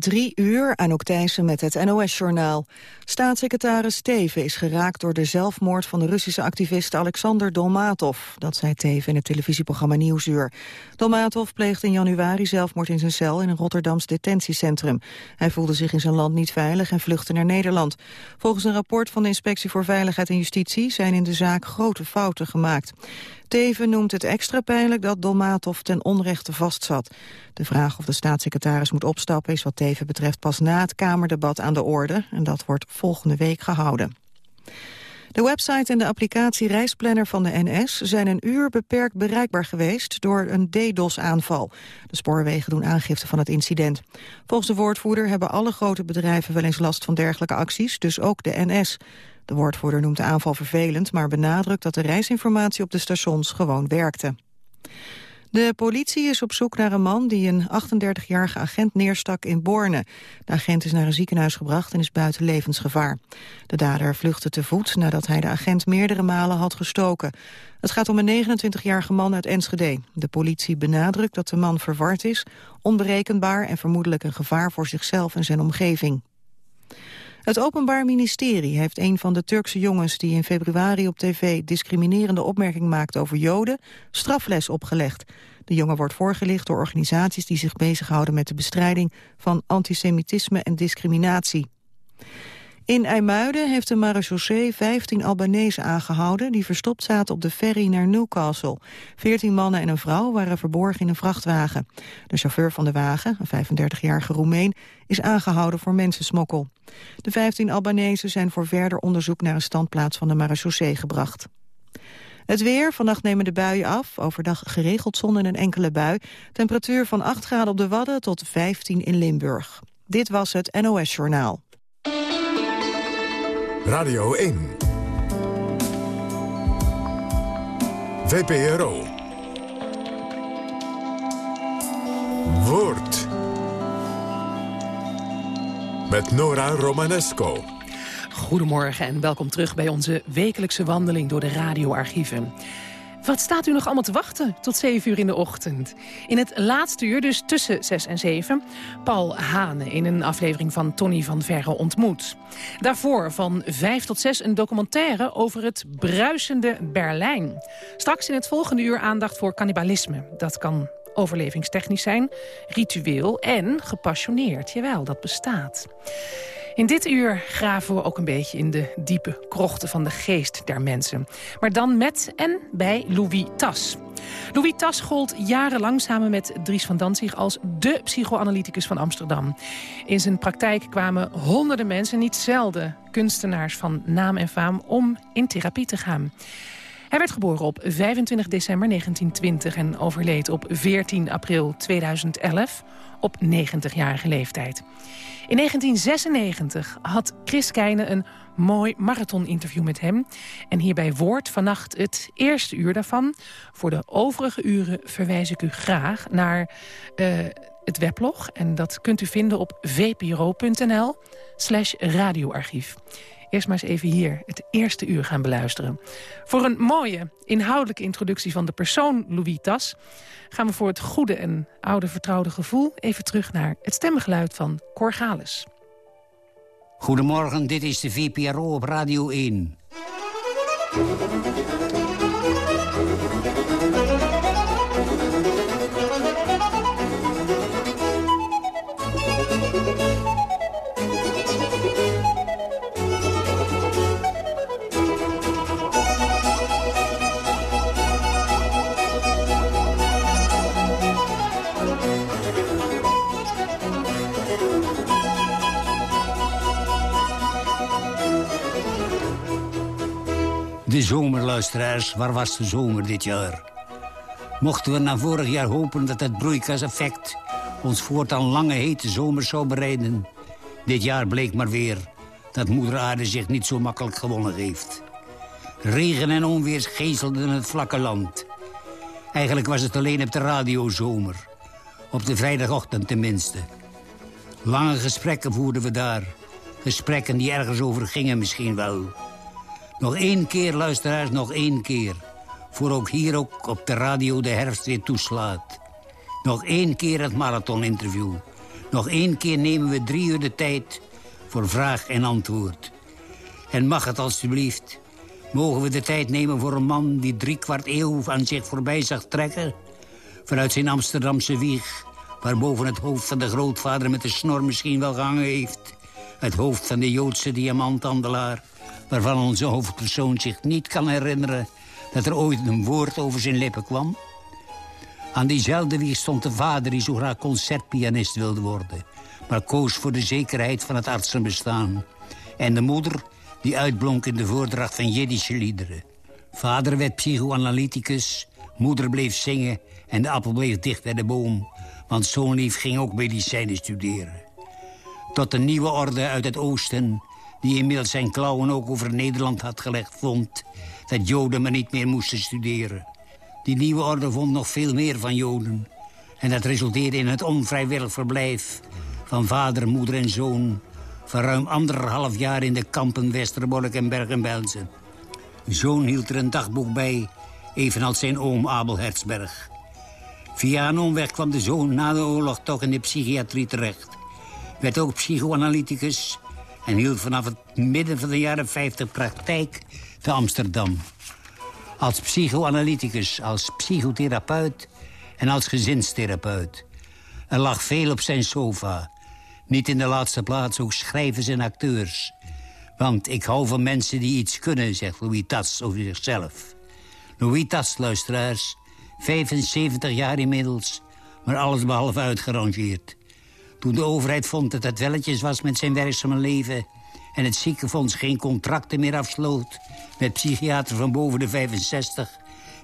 Drie uur, Anouk Thijssen met het NOS-journaal. Staatssecretaris Steven is geraakt door de zelfmoord van de Russische activist Alexander Dolmatov. Dat zei Teven in het televisieprogramma Nieuwsuur. Dolmatov pleegde in januari zelfmoord in zijn cel in een Rotterdams detentiecentrum. Hij voelde zich in zijn land niet veilig en vluchtte naar Nederland. Volgens een rapport van de Inspectie voor Veiligheid en Justitie zijn in de zaak grote fouten gemaakt. Teven noemt het extra pijnlijk dat Dolmatov ten onrechte vastzat. De vraag of de staatssecretaris moet opstappen is wat Teven betreft pas na het Kamerdebat aan de orde. En dat wordt volgende week gehouden. De website en de applicatie Reisplanner van de NS zijn een uur beperkt bereikbaar geweest door een DDoS-aanval. De spoorwegen doen aangifte van het incident. Volgens de woordvoerder hebben alle grote bedrijven wel eens last van dergelijke acties, dus ook de NS. De woordvoerder noemt de aanval vervelend, maar benadrukt dat de reisinformatie op de stations gewoon werkte. De politie is op zoek naar een man die een 38-jarige agent neerstak in Borne. De agent is naar een ziekenhuis gebracht en is buiten levensgevaar. De dader vluchtte te voet nadat hij de agent meerdere malen had gestoken. Het gaat om een 29-jarige man uit Enschede. De politie benadrukt dat de man verward is, onberekenbaar en vermoedelijk een gevaar voor zichzelf en zijn omgeving. Het Openbaar Ministerie heeft een van de Turkse jongens... die in februari op tv discriminerende opmerking maakte over Joden... strafles opgelegd. De jongen wordt voorgelicht door organisaties die zich bezighouden... met de bestrijding van antisemitisme en discriminatie. In IJmuiden heeft de marechaussee 15 Albanese aangehouden... die verstopt zaten op de ferry naar Newcastle. 14 mannen en een vrouw waren verborgen in een vrachtwagen. De chauffeur van de wagen, een 35-jarige Roemeen... is aangehouden voor mensensmokkel. De 15 Albanese zijn voor verder onderzoek... naar een standplaats van de marechaussee gebracht. Het weer, vannacht nemen de buien af. Overdag geregeld zon en een enkele bui. Temperatuur van 8 graden op de Wadden tot 15 in Limburg. Dit was het NOS Journaal. Radio 1. VPRO. Woord. Met Nora Romanesco. Goedemorgen en welkom terug bij onze wekelijkse wandeling door de radioarchieven. Wat staat u nog allemaal te wachten tot 7 uur in de ochtend? In het laatste uur, dus tussen 6 en 7, Paul Hane in een aflevering van Tony van Verre ontmoet. Daarvoor van 5 tot 6 een documentaire over het bruisende Berlijn. Straks in het volgende uur aandacht voor cannibalisme. Dat kan overlevingstechnisch zijn, ritueel en gepassioneerd. Jawel, dat bestaat. In dit uur graven we ook een beetje in de diepe krochten van de geest der mensen. Maar dan met en bij Louis Tas. Louis Tas gold jarenlang samen met Dries van Danzig als de psychoanalyticus van Amsterdam. In zijn praktijk kwamen honderden mensen, niet zelden kunstenaars van naam en faam, om in therapie te gaan. Hij werd geboren op 25 december 1920 en overleed op 14 april 2011 op 90-jarige leeftijd. In 1996 had Chris Keijne een mooi marathoninterview met hem. En hierbij wordt vannacht het eerste uur daarvan. Voor de overige uren verwijs ik u graag naar uh, het weblog. En dat kunt u vinden op vpro.nl slash radioarchief eerst maar eens even hier het eerste uur gaan beluisteren. Voor een mooie, inhoudelijke introductie van de persoon Louis Tas... gaan we voor het goede en oude vertrouwde gevoel... even terug naar het stemgeluid van Corgalis. Goedemorgen, dit is de VPRO op Radio 1. Zomerluisteraars, waar was de zomer dit jaar? Mochten we na vorig jaar hopen dat het broeikaseffect... ons voortaan lange hete zomers zou bereiden... dit jaar bleek maar weer dat moeder aarde zich niet zo makkelijk gewonnen heeft. Regen en onweer gezelden het vlakke land. Eigenlijk was het alleen op de radio zomer. Op de vrijdagochtend tenminste. Lange gesprekken voerden we daar. Gesprekken die ergens over gingen misschien wel... Nog één keer, luisteraars, nog één keer. Voor ook hier ook op de radio de herfst weer toeslaat. Nog één keer het marathoninterview. Nog één keer nemen we drie uur de tijd voor vraag en antwoord. En mag het alstublieft, mogen we de tijd nemen voor een man... die drie kwart eeuw aan zich voorbij zag trekken... vanuit zijn Amsterdamse wieg... waar boven het hoofd van de grootvader met de snor misschien wel gehangen heeft... het hoofd van de Joodse diamanthandelaar... waarvan onze hoofdpersoon zich niet kan herinneren... dat er ooit een woord over zijn lippen kwam... Aan diezelfde wieg stond de vader die zo graag concertpianist wilde worden... maar koos voor de zekerheid van het artsenbestaan. En de moeder die uitblonk in de voordracht van Jiddische liederen. Vader werd psychoanalyticus, moeder bleef zingen... en de appel bleef dicht bij de boom... want zo'n lief ging ook medicijnen studeren. Tot een nieuwe orde uit het oosten... die inmiddels zijn klauwen ook over Nederland had gelegd vond... dat Joden maar niet meer moesten studeren. Die nieuwe orde vond nog veel meer van Joden. En dat resulteerde in het onvrijwillig verblijf van vader, moeder en zoon... van ruim anderhalf jaar in de kampen Westerbork en Bergen-Belsen. Zoon hield er een dagboek bij, evenals zijn oom Abel Hertzberg. Via een omweg kwam de zoon na de oorlog toch in de psychiatrie terecht. Werd ook psychoanalyticus en hield vanaf het midden van de jaren 50 praktijk te Amsterdam. Als psychoanalyticus, als psychotherapeut en als gezinstherapeut. Er lag veel op zijn sofa. Niet in de laatste plaats ook schrijvers en acteurs. Want ik hou van mensen die iets kunnen, zegt Louis Tas over zichzelf. Louis Tas, luisteraars, 75 jaar inmiddels... maar alles behalve uitgerangeerd. Toen de overheid vond dat het welletjes was met zijn werkzame leven... en het ziekenfonds geen contracten meer afsloot... met psychiater van boven de 65...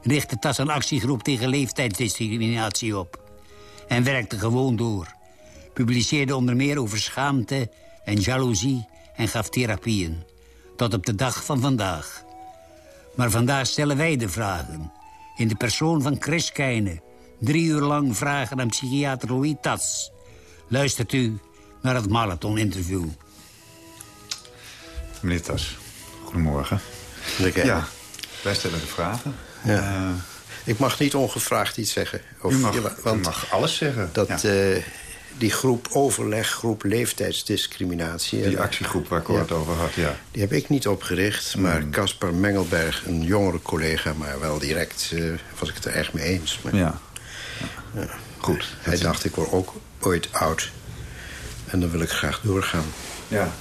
richtte Tas een actiegroep tegen leeftijdsdiscriminatie op. En werkte gewoon door. Publiceerde onder meer over schaamte en jaloezie... en gaf therapieën. Tot op de dag van vandaag. Maar vandaag stellen wij de vragen. In de persoon van Chris Keijne. Drie uur lang vragen aan psychiater Louis Tas. Luistert u naar het marathon-interview. Meneer Tas, goedemorgen. Lekker. Ja, wij stellen de vragen. Ja. Eh, Ik mag niet ongevraagd iets zeggen. Of- u, mag, ja, want u mag alles zeggen. dat, Ja, eh, die groep overleggroep leeftijdsdiscriminatie... die eh, actiegroep waar ik ja, het over had, ja. Die heb ik niet opgericht, maar Hmm. Caspar Mengelberg, een jongere collega... maar wel direct eh, was ik het er echt mee eens. Maar Ja. Goed. hij dacht, ik word ook ooit oud. En dan wil ik graag doorgaan. Ja.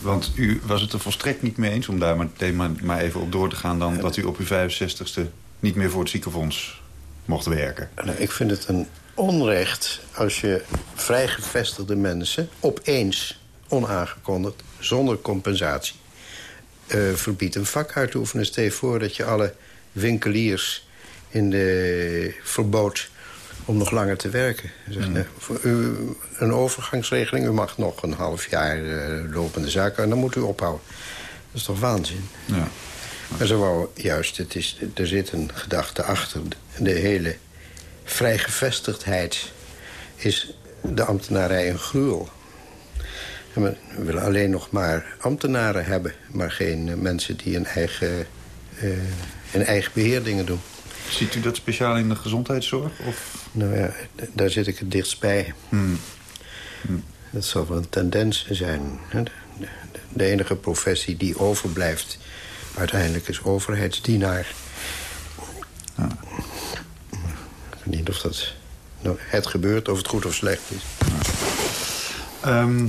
Want u was het er volstrekt niet mee eens, om daar meteen maar, maar even op door te gaan... dan dat u op uw 65ste niet meer voor het ziekenfonds mocht werken. Nou, ik vind het een onrecht als je vrijgevestigde mensen... opeens, onaangekondigd, zonder compensatie... eh, verbiedt een vak uit te oefenen. Stel je voor dat je alle winkeliers in de verbood om nog langer te werken. Zeg, Mm. eh, voor u een overgangsregeling, u mag nog een half jaar eh, lopende zaken... en dan moet u ophouden. Dat is toch waanzin? Ja. Maar ze wou juist, het is, er zit een gedachte achter. De hele vrijgevestigdheid is de ambtenarij een gruwel. En we willen alleen nog maar ambtenaren hebben... maar geen eh, mensen die een eigen, eh een eigen beheer dingen doen. Ziet u dat speciaal in de gezondheidszorg? Of? Nou ja, daar zit ik het dichtst bij. Hmm. Dat zal wel een tendens zijn. De, enige professie die overblijft uiteindelijk is overheidsdienaar. Ik weet niet of dat nou, het gebeurt, of het goed of slecht is. Ehm,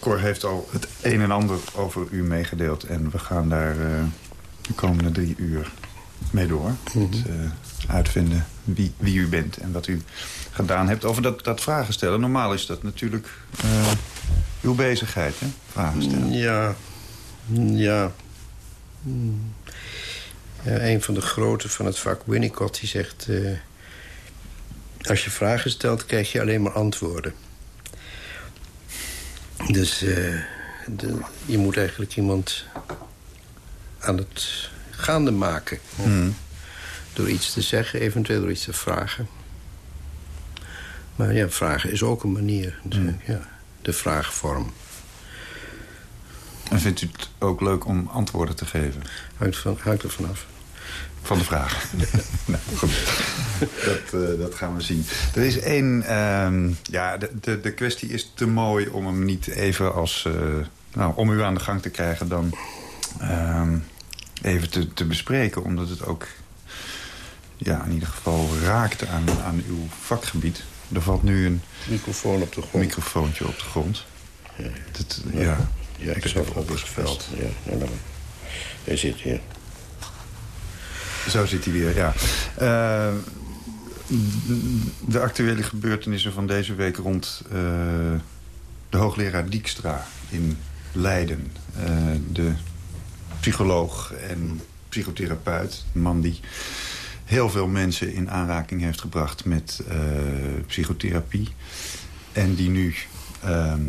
Cor heeft al het een en ander over u meegedeeld. En we gaan daar eh, de komende drie uur mee door. Het eh, uitvinden wie, wie u bent en wat u gedaan hebt. Over dat, dat vragen stellen. Normaal is dat natuurlijk eh, uw bezigheid, hè? Vragen stellen. Ja, ja. Ja. Een van de groten van het vak, Winnicott, die zegt... eh, als je vragen stelt, krijg je alleen maar antwoorden. Dus de- je moet eigenlijk iemand aan het gaande maken. Hmm. Door iets te zeggen, eventueel door iets te vragen. Maar ja, vragen is ook een manier. natuurlijk, Ja, de vraagvorm. En vindt u het ook leuk om antwoorden te geven? Hangt, van, hangt er vanaf. van de vraag. nou, goed. Dat, uh, dat gaan we zien. Er is één... Uh, ja, de, de, de kwestie is te mooi om hem niet even als... Uh, nou, om u aan de gang te krijgen dan ehm, even te, te bespreken. Omdat het ook ja, in ieder geval raakt aan, aan uw vakgebied. Er valt nu een... Microfoon op de grond. Microfoontje op de grond. Ja, dat, ja, ja ik zal het opgeveld. Ja, nou. Hij zit hier. Zo zit hij weer, ja. Uh, de actuele gebeurtenissen van deze week rond uh, de hoogleraar Dijkstra in Leiden. Uh, de psycholoog en psychotherapeut, een man die heel veel mensen in aanraking heeft gebracht met psychotherapie. En die nu, um,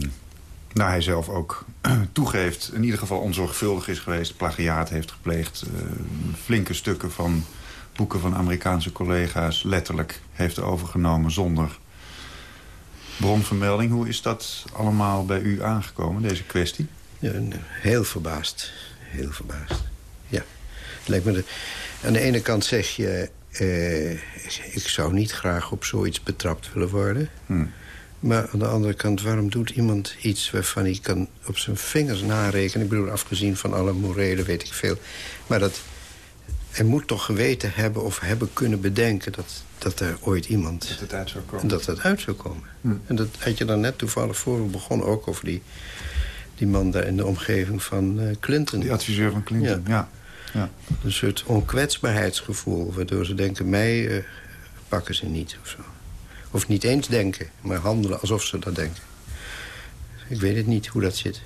nou hij zelf ook toegeeft... in ieder geval onzorgvuldig is geweest, plagiaat heeft gepleegd... Uh, flinke stukken van boeken van Amerikaanse collega's... letterlijk heeft overgenomen zonder bronvermelding. Hoe is dat allemaal bij u aangekomen, deze kwestie? Ja, heel verbaasd. Heel verbaasd. Ja. Lijkt me de... Aan de ene kant zeg je... Uh, ik zou niet graag op zoiets betrapt willen worden... Hmm. Maar aan de andere kant, waarom doet iemand iets waarvan hij kan op zijn vingers narekenen? Ik bedoel, afgezien van alle morele, weet ik veel. Maar dat, hij moet toch geweten hebben of hebben kunnen bedenken... dat, dat er ooit iemand... Dat het uit zou komen. Dat het uit zou komen. Hm. En dat had je dan net toevallig voor we begonnen ook over die, die man daar in de omgeving van uh, Clinton. Die adviseur van Clinton, ja. ja. Een soort onkwetsbaarheidsgevoel, waardoor ze denken... mij uh, pakken ze niet of zo. Of niet eens denken, maar handelen alsof ze dat denken. Ik weet het niet hoe dat zit.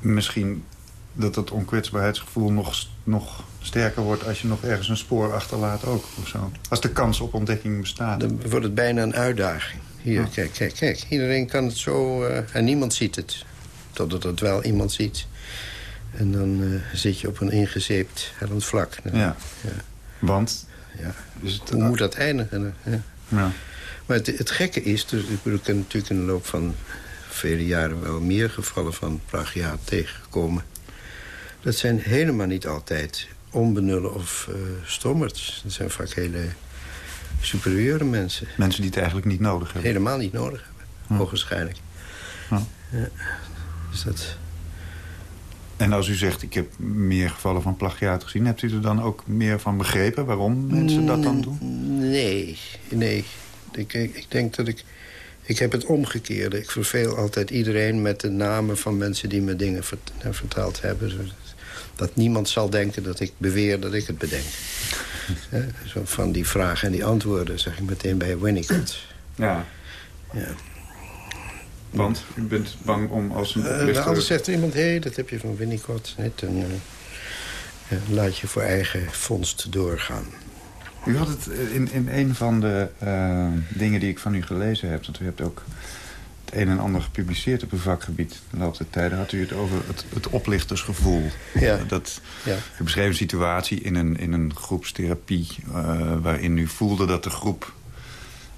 Misschien dat dat onkwetsbaarheidsgevoel nog, nog sterker wordt... als je nog ergens een spoor achterlaat ook, of zo. Als de kans op ontdekking bestaat. Dan wordt het bijna een uitdaging. Hier, kijk, kijk, kijk. Iedereen kan het zo... Uh, en niemand ziet het. Totdat het wel iemand ziet. En dan uh, zit je op een ingezeept hellend vlak. ja. ja. Want? Ja. Dus het, Hoe moet dat eindigen? Ja. ja. Maar het, het, gekke is, dus ik bedoel, ik ben natuurlijk in de loop van vele jaren wel meer gevallen van plagiaat tegengekomen. Dat zijn helemaal niet altijd onbenullen of uh, stommerts. Dat zijn vaak hele superieure mensen. Mensen die het eigenlijk niet nodig hebben. Helemaal niet nodig hebben, hm. hoogwaarschijnlijk. Ja. Dus dat... En als u zegt, ik heb meer gevallen van plagiaat gezien... hebt u er dan ook meer van begrepen waarom mensen dat dan doen? Nee, nee. Ik, ik, denk dat ik... Ik heb het omgekeerde. Ik verveel altijd iedereen met de namen van mensen die me dingen verteld hebben. Dat niemand zal denken dat ik beweer dat ik het bedenk. Zo van die vragen en die antwoorden zeg ik meteen bij Winnicott. Ja. ja. Want u bent bang om als een oplichter... Uh, anders zegt iemand, hé, hey, dat heb je van Winnicott. Net, en, uh, laat je voor eigen vondst doorgaan. U had het eh, in, in een van de uh, dingen die ik van u gelezen heb... want u hebt ook het een en ander gepubliceerd op uw vakgebied... de loop der tijden had u het over het, het oplichtersgevoel. Ja. Dat, ja. U beschreef een situatie in een, in een groepstherapie... Waarin u voelde dat de groep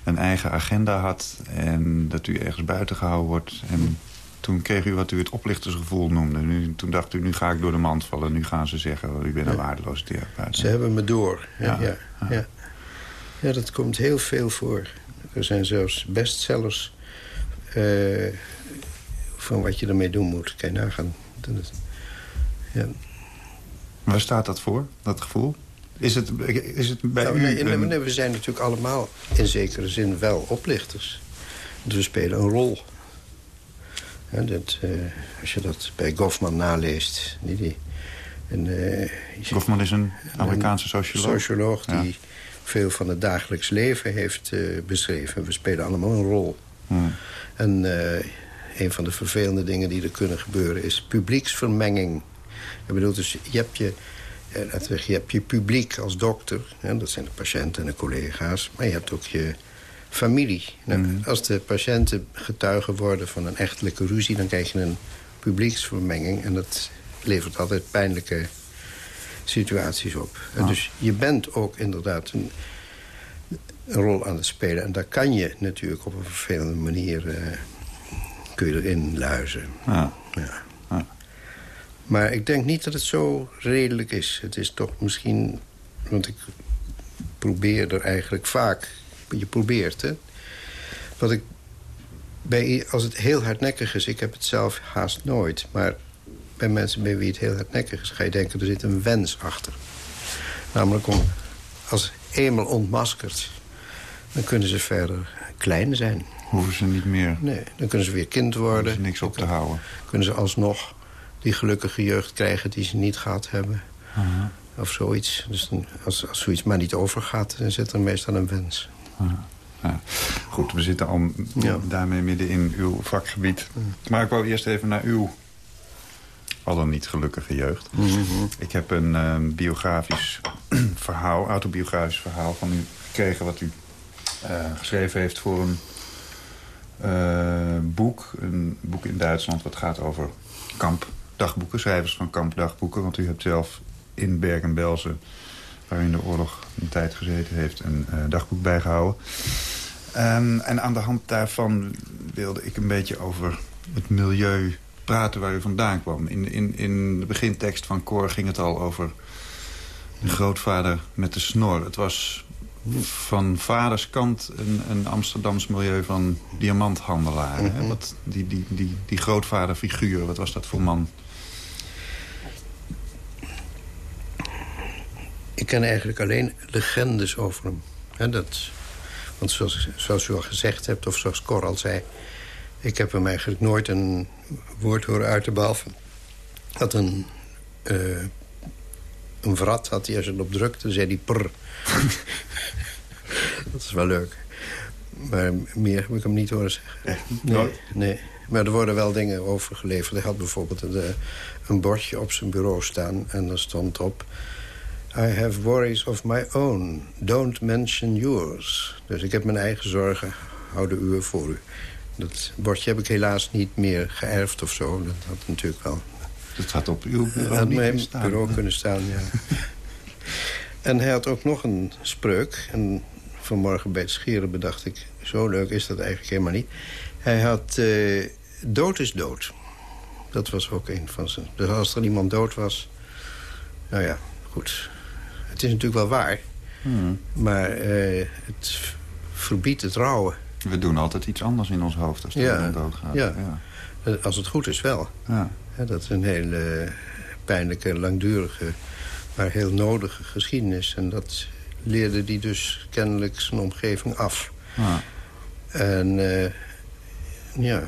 een eigen agenda had... en dat u ergens buiten gehouden wordt... En toen kreeg u wat u het oplichtersgevoel noemde. Nu, toen dacht u, nu ga ik door de mand vallen. Nu gaan ze zeggen, u bent een waardeloze therapeut. Ze hebben me door. Ja, ja, ja. ja. dat komt heel veel voor. Er zijn zelfs bestsellers uh, van wat je ermee doen moet. Kan je nagaan. Ja. Waar staat dat voor, dat gevoel? Is het, is het bij nou, u... Nee, nee, we zijn natuurlijk allemaal in zekere zin wel oplichters. Dus we spelen een rol dat, uh, als je dat bij Goffman naleest... Die, die, en, uh, Goffman is een Amerikaanse socioloog. socioloog die veel van het dagelijks leven heeft uh, beschreven. We spelen allemaal een rol. Hmm. En een van de vervelende dingen die er kunnen gebeuren... is publieksvermenging. Ik bedoel, dus je hebt je... Je hebt je publiek als dokter, hè, dat zijn de patiënten en de collega's... maar je hebt ook je familie. Nou, mhm. Als de patiënten getuigen worden van een echtelijke ruzie... dan krijg je een publieksvermenging. En dat levert altijd pijnlijke situaties op. Ah. Dus je bent ook inderdaad een, een, rol aan het spelen. En daar kan je natuurlijk op een vervelende manier... Uh, kun je erin luizen. Ja. ja. Maar ik denk niet dat het zo redelijk is. Het is toch misschien Want ik probeer er eigenlijk vaak... Je probeert, hè. Wat ik bij, als het heel hardnekkig is... ik heb het zelf haast nooit... maar bij mensen bij wie het heel hardnekkig is... ga je denken, er zit een wens achter. Namelijk om, als eenmaal ontmaskerd... dan kunnen ze verder klein zijn. Hoeven ze niet meer... Nee, dan kunnen ze weer kind worden. Ze niks op te houden. Kunnen ze alsnog die gelukkige jeugd krijgen die ze niet gehad hebben. Of zoiets. Dus dan, als, als zoiets maar niet overgaat, dan zit er meestal een wens. Ja. Goed, we zitten al Ja. daarmee midden in uw vakgebied. Maar ik wou eerst even naar uw al dan niet gelukkige jeugd. Ik heb een eh, biografisch verhaal, autobiografisch verhaal van u gekregen... wat u eh, geschreven heeft voor een eh, boek. Een boek in Duitsland wat gaat over kampdagboeken. Schrijvers van kampdagboeken. Want u hebt zelf in Bergen-Belsen, waar u in de oorlog een tijd gezeten heeft... een eh, dagboek bijgehouden. Ehm, en aan de hand daarvan wilde ik een beetje over het milieu praten waar u vandaan kwam. In, in, in de begintekst van Cor ging het al over de grootvader met de snor. Het was van vaders kant een, een Amsterdams milieu van diamanthandelaren. hè? Wat, die, die, die, die grootvaderfiguur, wat was dat voor man? Ik ken eigenlijk alleen legendes over hem. Dat, want zoals, zoals u al gezegd hebt, of zoals Cor al zei... ik heb hem eigenlijk nooit een woord horen uiten... behalve dat een, eh, een vrat had hij als je erop drukte, zei hij prr. dat is wel leuk. Maar meer heb ik hem niet horen zeggen. Nee, nee. Maar er worden wel dingen over geleverd. Hij had bijvoorbeeld een, eh, een bordje op zijn bureau staan... en daar stond op... I have worries of my own. Don't mention yours. Dus ik heb mijn eigen zorgen. Hou de uwe voor u. Dat bordje heb ik helaas niet meer geërfd of zo. Dat had natuurlijk wel Dat had op uw bureau had mijn bureau kunnen staan, ja. en hij had ook nog een spreuk. En vanmorgen bij het scheren bedacht ik... zo leuk is dat eigenlijk helemaal niet. Hij had... eh, dood is dood. Dat was ook een van zijn... Dus als er iemand dood was... Nou ja, goed. Het is natuurlijk wel waar. Hmm. Maar eh, het verbiedt het rouwen. We doen altijd iets anders in ons hoofd als er Ja, doodgaat. ja. ja. Als het goed is wel. Ja. Dat is een hele pijnlijke, langdurige, maar heel nodige geschiedenis. En dat leerde die dus kennelijk zijn omgeving af. Ja. En eh, ja,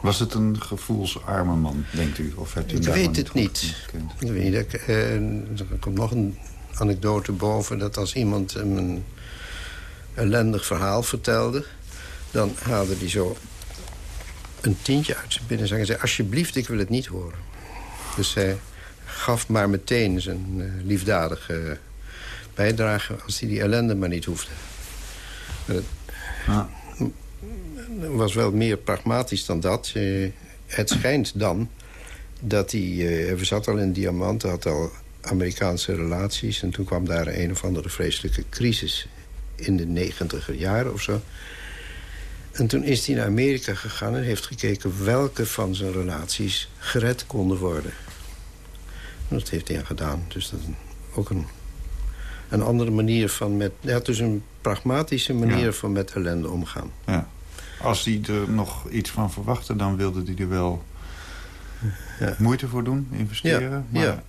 Was het een gevoelsarme man, denkt u? Of hebt u ik weet het niet. Ik weet niet. Eh, er komt nog een anekdote boven... dat als iemand hem een ellendig verhaal vertelde... dan haalde hij zo een tientje uit zijn binnenzak en zei... alsjeblieft, ik wil het niet horen. Dus hij gaf maar meteen zijn eh, liefdadige bijdrage... als hij die ellende maar niet hoefde. Het Ja. was wel meer pragmatisch dan dat. Eh, het schijnt dan dat hij... eh, hij zat al in diamanten, had al Amerikaanse relaties... en toen kwam daar een of andere vreselijke crisis in de negentiger jaren of zo. En toen is hij naar Amerika gegaan en heeft gekeken... welke van zijn relaties gered konden worden. En dat heeft hij gedaan. Dus dat is ook een, een andere manier van met... Had dus een pragmatische manier Ja. van met ellende omgaan. Ja. Als hij er nog iets van verwachtte, dan wilde hij er wel Ja. moeite voor doen, investeren. Ja, maar, ja.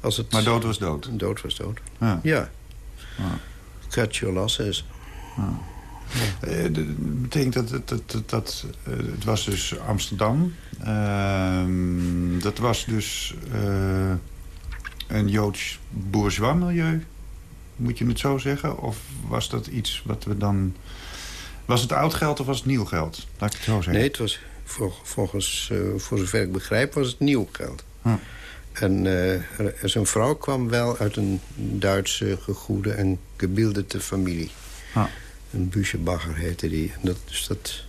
Als het, maar dood was dood. Dood was dood. Ja. Ja. Ja. Cut your losses. Eh, Dat betekent dat, dat, dat, dat, eh, het was dus Amsterdam. Ehm, dat was dus eh, een Joods bourgeois milieu. Moet je het zo zeggen? Of was dat iets wat we dan... Was het oud geld of was het nieuw geld? Laat ik het zo zeggen. Nee, het was vol- volgens, eh, voor zover ik begrijp, was het nieuw geld. Hm. En eh, zijn vrouw kwam wel uit een Duitse gegoede en gebildete familie. Hm. Een Büschebacher heette die. En dat, dus dat,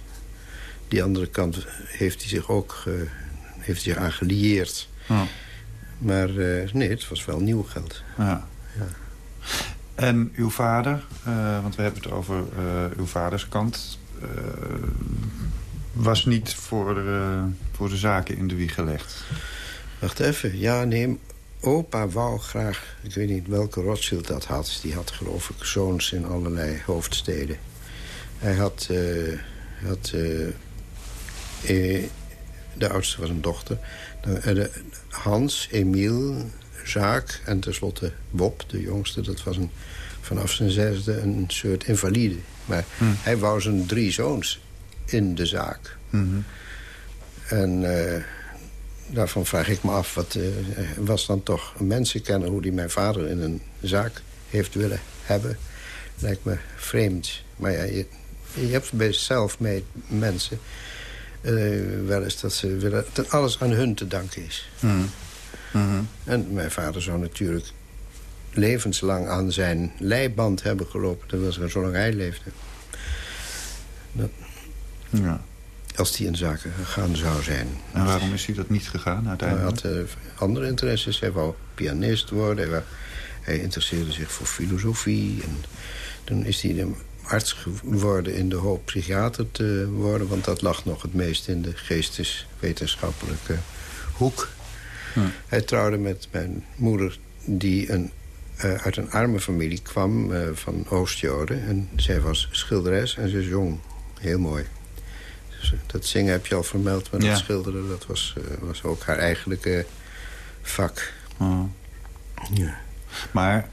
die andere kant heeft hij zich ook eh, heeft hij zich aan gelieerd. Ja. Maar eh, nee, het was wel nieuw geld. Ja. En uw vader, eh, want we hebben het over uw vaders kant... was niet voor, voor de zaken in de wieg gelegd. Wacht even. Ja, nee. opa wou graag, ik weet niet welke Rothschild dat had... die had geloof ik zoons in allerlei hoofdsteden. Hij had... Uh, had uh, de oudste was een dochter. Hans, Emiel, Jacques en tenslotte Bob, de jongste. Dat was een, vanaf zijn zesde een soort invalide. Maar hm. hij wou zijn drie zoons in de zaak. Mm En uh, daarvan vraag ik me af, wat uh, was dan toch mensen kennen... hoe die mijn vader in een zaak heeft willen hebben. Lijkt me vreemd. Maar ja, je, je hebt bij zelf mee mensen... Uh, wel eens dat ze willen dat alles aan hun te danken is. Mm. En mijn vader zou natuurlijk levenslang aan zijn leiband hebben gelopen. Dat was zolang hij leefde. Dat, ja. Als hij in zaken gegaan zou zijn. En waarom is hij dat niet gegaan uiteindelijk? Hij had uh, andere interesses. Hij wou pianist worden. Hij, hij, interesseerde zich voor filosofie. En toen is hij arts geworden in de hoop psychiater te worden. Want dat lag nog het meest in de geesteswetenschappelijke hoek. Hm. Hij trouwde met mijn moeder die een, uh, uit een arme familie kwam uh, van Oost-Joden. En zij was schilderes en ze zong heel mooi. Dus, uh, dat zingen heb je al vermeld, maar ja. dat schilderen dat was, was ook haar eigenlijke vak. Hm. Ja. Maar...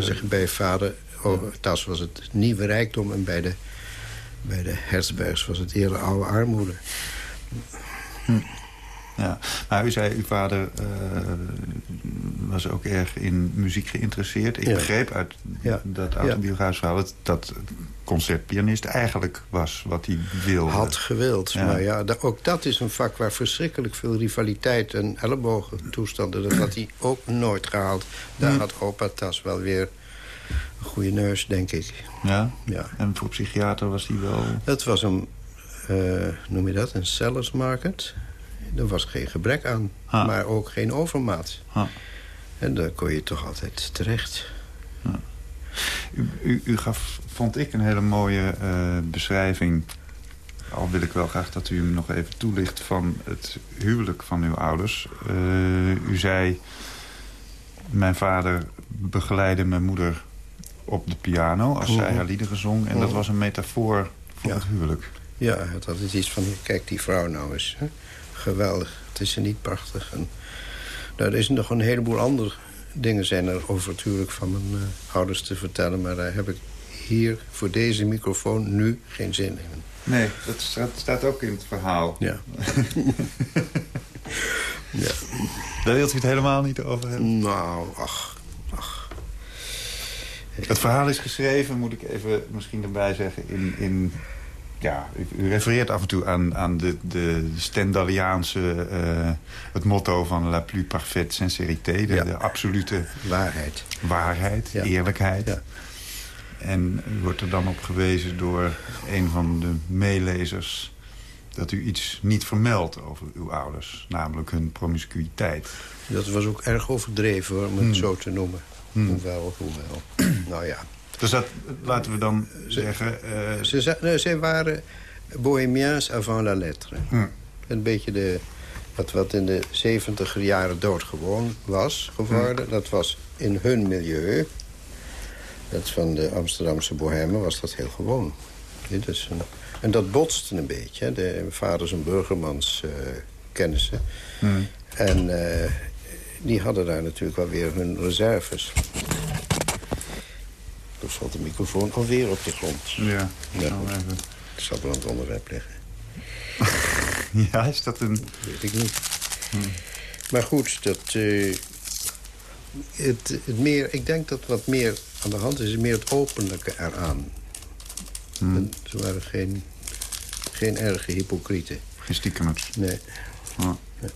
Zeg, bij vader oh, Tas was het nieuwe rijkdom... en bij de, bij de Herzbergs was het eerder oude armoede. Hm. Ja, maar u zei, uw vader uh, was ook erg in muziek geïnteresseerd. Ik begreep uit ja. dat autobiografische verhaal... Dat, dat concertpianist eigenlijk was wat hij wilde. Had gewild, maar ja, ook dat is een vak... waar verschrikkelijk veel rivaliteit en ellebogen toestanden... dat had hij ook nooit gehaald. Daar had opa Tas wel weer een goede neus, denk ik. Ja? ja. En voor psychiater was hij wel... Het was een, uh, noem je dat, een sellers market... Er was geen gebrek aan, maar ook geen overmaat. En daar kon je toch altijd terecht. U, u, u, gaf, vond ik, een hele mooie uh, beschrijving... al wil ik wel graag dat u hem nog even toelicht... van het huwelijk van uw ouders. Uh, u zei... mijn vader begeleidde mijn moeder op de piano... als zij haar liederen zong. En dat was een metafoor voor het huwelijk. Ja, dat is iets van... kijk die vrouw nou eens. Hè? geweldig. Het is er niet prachtig. En, nou, er is nog een heleboel andere dingen zijn er over het huwelijk van mijn uh, ouders te vertellen. Maar daar heb ik hier voor deze microfoon nu geen zin in. Nee, dat staat, staat ook in het verhaal. Ja. ja. Daar wilt u het helemaal niet over hebben? Nou, ach, ach. Het verhaal is geschreven, moet ik even misschien erbij zeggen... in, in ja, u refereert af en toe aan, aan de, de Stendaliaanse... Uh, het motto van la plus parfaite sincérité. De, de absolute waarheid, waarheid eerlijkheid. Ja. En u wordt er dan op gewezen door een van de meelezers... dat u iets niet vermeldt over uw ouders. Namelijk hun promiscuïteit. Dat was ook erg overdreven, hoor, om het hmm. zo te noemen. Hmm. Hoewel, hoewel. nou ja, dus dat, laten we dan zeggen... Uh... Ze, nee, ze waren bohemiens avant la lettre. Hm. Een beetje de, wat, wat in de 70 jaren doodgewoon was geworden. Hm. Dat was in hun milieu. Dat van de Amsterdamse bohemen was dat heel gewoon. Een, en dat botste een beetje. De vaders en burgermans uh, kennissen. Hm. En uh, die hadden daar natuurlijk wel weer hun reserves. Dan valt de microfoon alweer op de grond. Ja, ja. even. Ik zal wel aan het onderwerp leggen. ja, is dat een... weet ik niet. Hm. Maar goed, dat... Uh, het, het meer, ik denk dat wat meer aan de hand is... is meer het openlijke eraan. Hm. ze waren geen, geen erge hypocrieten. Geen stiekemers? Nee. Oh. nee.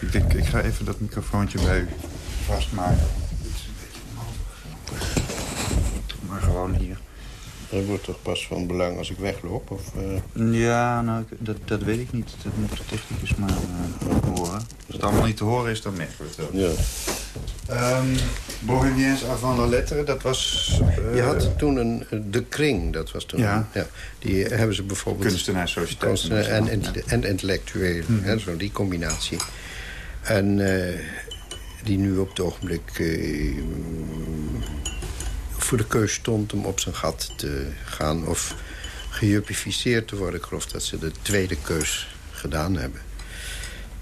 Ik denk, ik ga even dat microfoontje bij u vastmaken maar gewoon hier. Dat wordt toch pas van belang als ik wegloop? Of, uh... Ja, nou, dat, dat weet ik niet. Dat moet de technicus maar uh, horen. Als het allemaal niet te horen is, dan merken we het wel. Ja. Um, Bohemiens avant la lettre, dat was... Uh... Je had toen een, De Kring, dat was toen... Ja. ja die hebben ze bijvoorbeeld... Kunstenaars, Kunstenaar en, en, en intellectueel, hmm. hè, zo die combinatie. En die nu op het ogenblik eh, voor de keus stond om op zijn gat te gaan... of gejuppificeerd te worden. Ik geloof dat ze de tweede keus gedaan hebben.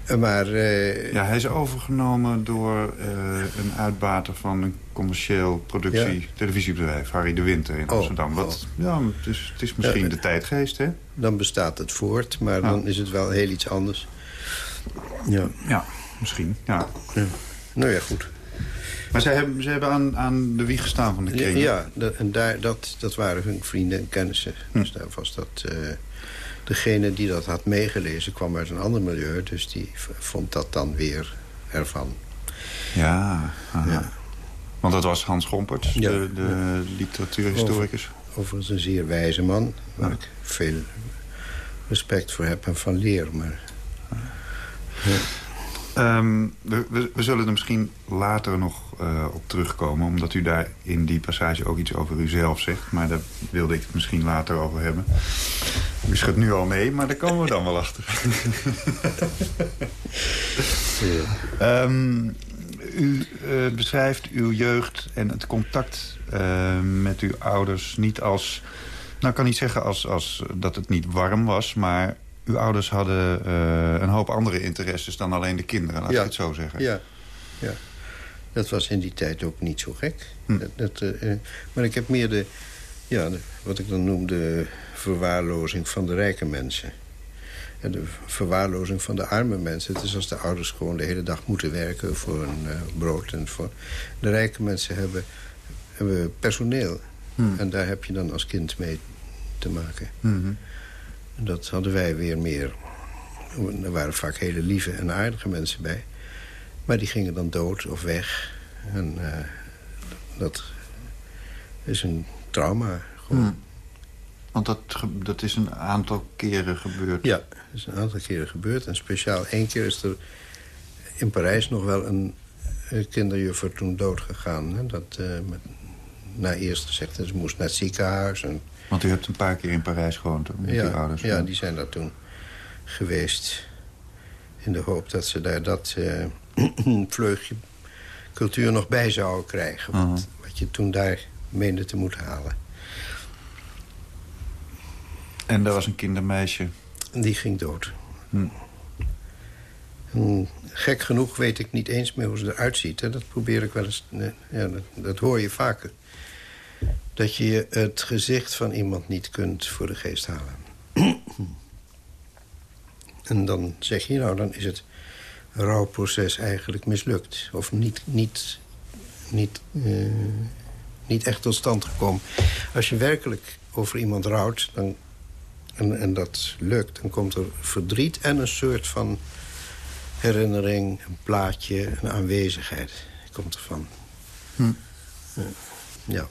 Eh, Maar eh, Ja, hij is overgenomen door eh, een uitbater van een commercieel productie televisiebedrijf, Harry de Winter in Oh, Amsterdam. Wat, ja, het is, het is misschien Ja, de tijdgeest, hè? dan bestaat het voort, maar Ja. dan is het wel heel iets anders. Ja, Ja, misschien. Ja. nou ja, goed. Maar zij hebben, ze hebben aan, aan de wieg gestaan van de Ja, kring. ja dat, en daar, dat, dat waren hun vrienden en kennissen. Hm. Dus daar was dat... eh, degene die dat had meegelezen kwam uit een ander milieu... dus die vond dat dan weer ervan. Ja. Ja. Want dat was Hans Gomperts, Ja, de, de literatuurhistoricus. Overigens een zeer wijze man, waar Ja. ik veel respect voor heb en van leer. Maar Ehm, we, we, we zullen er misschien later nog eh, op terugkomen... omdat u daar in die passage ook iets over uzelf zegt. Maar daar wilde ik het misschien later over hebben. U schudt nu al nee, maar daar komen we dan wel achter. Ehm, u eh, beschrijft uw jeugd en het contact eh, met uw ouders niet als... Nou, ik kan niet zeggen als, als dat het niet warm was, maar uw ouders hadden eh, een hoop andere interesses dan alleen de kinderen, laat Ja. ik het zo zeggen. ja, ja, dat was in die tijd ook niet zo gek. Hm. Dat, dat, eh, eh, maar ik heb meer de, ja, de- wat ik dan noem de verwaarlozing van de rijke mensen. En de verwaarlozing van de arme mensen. Het is als de ouders gewoon de hele dag moeten werken voor hun brood. En voor... De rijke mensen hebben, hebben personeel. Hm. En daar heb je dan als kind mee te maken. Mhm. Dat hadden wij weer meer. Er waren vaak hele lieve en aardige mensen bij. Maar die gingen dan dood of weg. En eh, dat is een trauma. Gewoon. Hm. Want dat, dat is een aantal keren gebeurd. Ja, dat is een aantal keren gebeurd. En speciaal één keer is er in Parijs nog wel een kinderjuffer toen dood gegaan. Hè? Dat, eh, met, na eerst gezegd, ze moest naar het ziekenhuis. En, Want u hebt een paar keer in Parijs gewoond met ja, ouders. ja, die zijn daar toen geweest. In de hoop dat ze daar dat eh, vleugje cultuur nog bij zouden krijgen. Wat, Mhm. wat je toen daar meende te moeten halen. En daar was een kindermeisje. En die ging dood. Hm. En gek genoeg weet ik niet eens meer hoe ze eruit ziet. Hè. Dat probeer ik wel eens... Ja, dat, dat hoor je vaker. Dat je het gezicht van iemand niet kunt voor de geest halen. en dan zeg je, nou, dan is het rouwproces eigenlijk mislukt. Of niet, niet, niet, eh, niet echt tot stand gekomen. Als je werkelijk over iemand rouwt... Dan, en, en dat lukt, dan komt er verdriet en een soort van herinnering... een plaatje, een aanwezigheid komt ervan. Hm. Ja.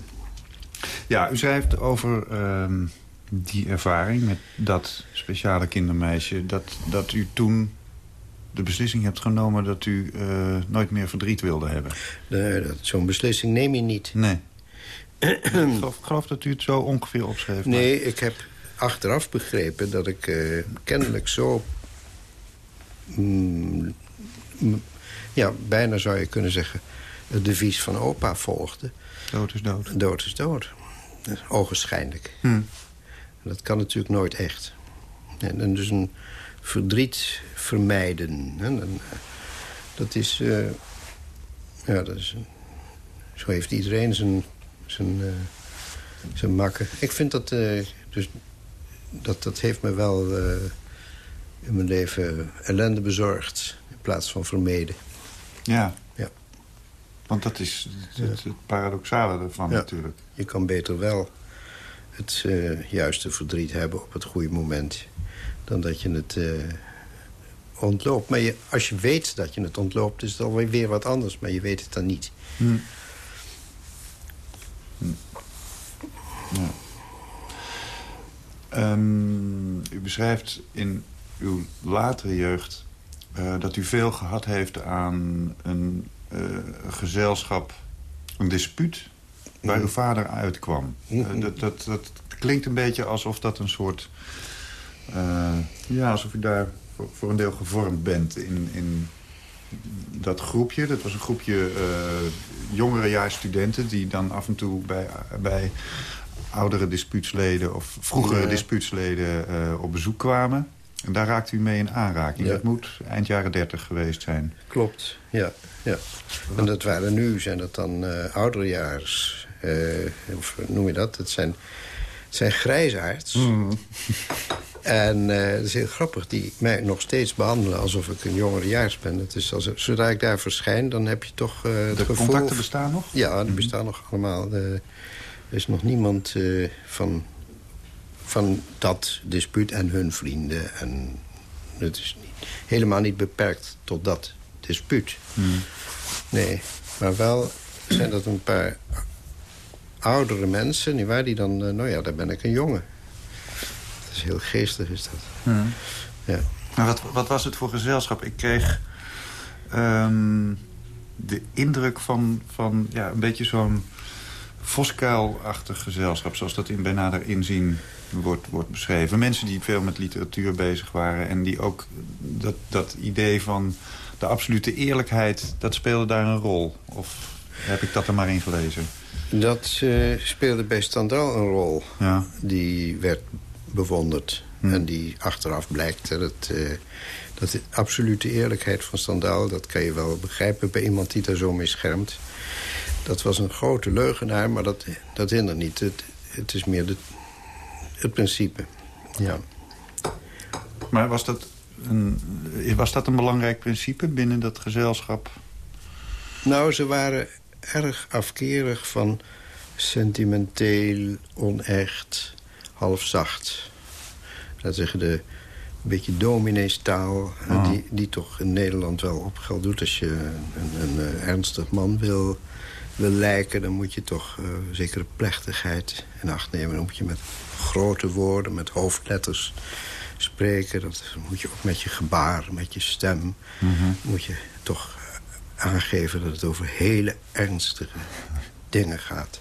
Ja. U schrijft over ehm, die ervaring met dat speciale kindermeisje... Dat, dat u toen de beslissing hebt genomen dat u eh, nooit meer verdriet wilde hebben. Nee, dat- Zo'n beslissing neem je niet. Nee. ik geloof, dat u het zo ongeveer opschreef. maar- Nee, ik heb achteraf begrepen dat ik eh, kennelijk zo... mm, mm, ja, bijna zou je kunnen zeggen... het devies van opa volgde. Dood is dood. Dood is dood. Is Ogenschijnlijk. Hm. Dat kan natuurlijk nooit echt. En, en dus een verdriet vermijden. Eh, dat is... eh, ja, dat is... Zo heeft iedereen zijn... zijn, eh, zijn makken. Ik vind dat... dus, dat, dat heeft me wel in mijn leven ellende bezorgd. In plaats van vermeden. Ja. Ja. Want dat is het paradoxale ervan Ja. natuurlijk. Je kan beter wel het eh, juiste verdriet hebben op het goede moment... dan dat je het eh, ontloopt. Maar je, als je weet dat je het ontloopt, is het alweer weer wat anders. Maar je weet het dan niet. Hm. Hm. Ja. Ehm, u beschrijft in uw latere jeugd eh, dat u veel gehad heeft aan een gezelschap, een dispuut waar uw vader uitkwam. Eh, dat, dat, dat klinkt een beetje alsof dat een soort... eh, ja, alsof u daar voor, voor een deel gevormd bent in, in dat groepje, dat was een groepje uh, jongerejaarstudenten... die dan af en toe bij, bij oudere dispuutsleden of vroegere ja. dispuutsleden uh, op bezoek kwamen. En daar raakte u mee in aanraking. Ja. Dat moet eind jaren dertig geweest zijn. Klopt, ja. ja. En dat waren nu, zijn dat dan uh, ouderejaars... Uh, of noem je dat? Het zijn, het zijn grijsaards. Mm. En uh, het is heel grappig, die mij nog steeds behandelen alsof ik een jongerejaars ben. Het is als, zodra ik daar verschijn, dan heb je toch uh, het De gevoel... contacten bestaan nog? Ja, die mm -hmm. bestaan nog allemaal. er is nog niemand uh, van, van dat dispuut en hun vrienden. En het is niet, helemaal niet beperkt tot dat dispuut. Mm. Nee, maar wel zijn dat een paar oudere mensen, nietwaar, die dan... nou ja, daar ben ik een jongen. Dat is heel geestig, is dat. Mm. Ja. Maar wat, wat was het voor gezelschap? Ik kreeg um, de indruk van, van ja, een beetje zo'n voskuilachtig gezelschap... zoals dat in Benader inzien wordt, wordt beschreven. Mensen die veel met literatuur bezig waren... en die ook dat, dat idee van de absolute eerlijkheid... dat speelde daar een rol? Of heb ik dat er maar in gelezen? Dat uh, speelde bij Standaal een rol. Ja. Die werd bewonderd. Hmm. En die achteraf blijkt dat, uh, dat de absolute eerlijkheid van Standaal... dat kan je wel begrijpen bij iemand die daar zo mee schermt. Dat was een grote leugenaar, maar dat, dat hindert niet. Het, het is meer de, het principe. Ja. Maar was dat, een, was dat een belangrijk principe binnen dat gezelschap? Nou, ze waren erg afkerig van sentimenteel, onecht, half zacht. Dat zeggen de beetje domineestaal... Oh. Die, die toch in Nederland wel op geld doet. Als je een, een, een ernstig man wil, wil lijken... dan moet je toch uh, zekere plechtigheid in acht nemen. Dan moet je met grote woorden, met hoofdletters spreken. Dat moet je ook met je gebaar, met je stem... Mm -hmm. moet je toch aangeven dat het over hele ernstige dingen gaat.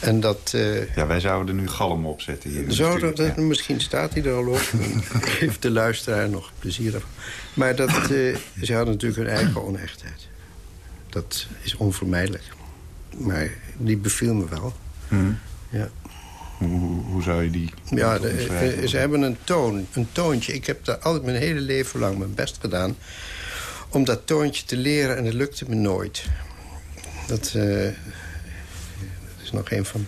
En dat, uh, ja, wij zouden er nu galm op zetten hier. Zou dat, ja. Misschien staat hij er al op. Geeft de luisteraar nog plezier af. Maar dat, uh, ze hadden natuurlijk hun eigen onechtheid. Dat is onvermijdelijk. Maar die beviel me wel. Hmm. Ja. Hoe, hoe, zou je die... Ja, de, ze hebben een toon, een toontje. Ik heb daar altijd mijn hele leven lang mijn best gedaan... om dat toontje te leren en het lukte me nooit. Dat, nog een van...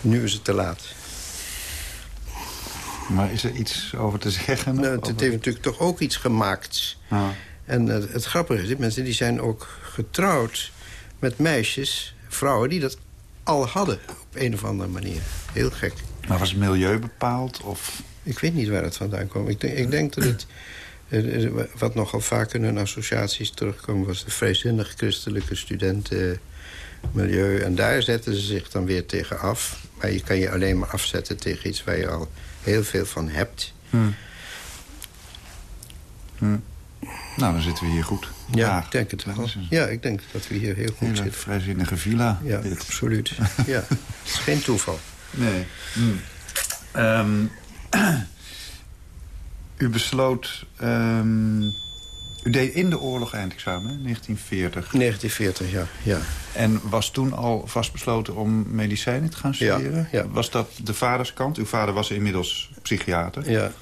Nu is het te laat. Maar is er iets over te zeggen? Nou, het, het heeft natuurlijk toch ook iets gemaakt. Ah. En uh, het grappige is, die mensen die zijn ook getrouwd met meisjes, vrouwen... die dat al hadden op een of andere manier. Heel gek. Maar was het milieu bepaald? Of? Ik weet niet waar het vandaan kwam. Ik denk, ik denk dat het... Uh, wat nogal vaak in hun associaties terugkwam... was de vrijzinnig christelijke studenten milieu. En daar zetten ze zich dan weer tegen af. Maar je kan je alleen maar afzetten tegen iets waar je al heel veel van hebt. Hmm. Hmm. Nou, dan zitten we hier goed. Ja, ja, ik denk het wel. Ja, ik denk dat we hier heel goed Hele zitten. vrijzinnige villa. Ja, dit. absoluut. ja, het is geen toeval. Nee. Hmm. Um, u besloot... Um, u deed in de oorlog eindexamen, 1940. 1940, ja. ja. En was toen al vastbesloten om medicijnen te gaan studeren? Ja, ja. Was dat de vaderskant? Uw vader was inmiddels psychiater. Ja.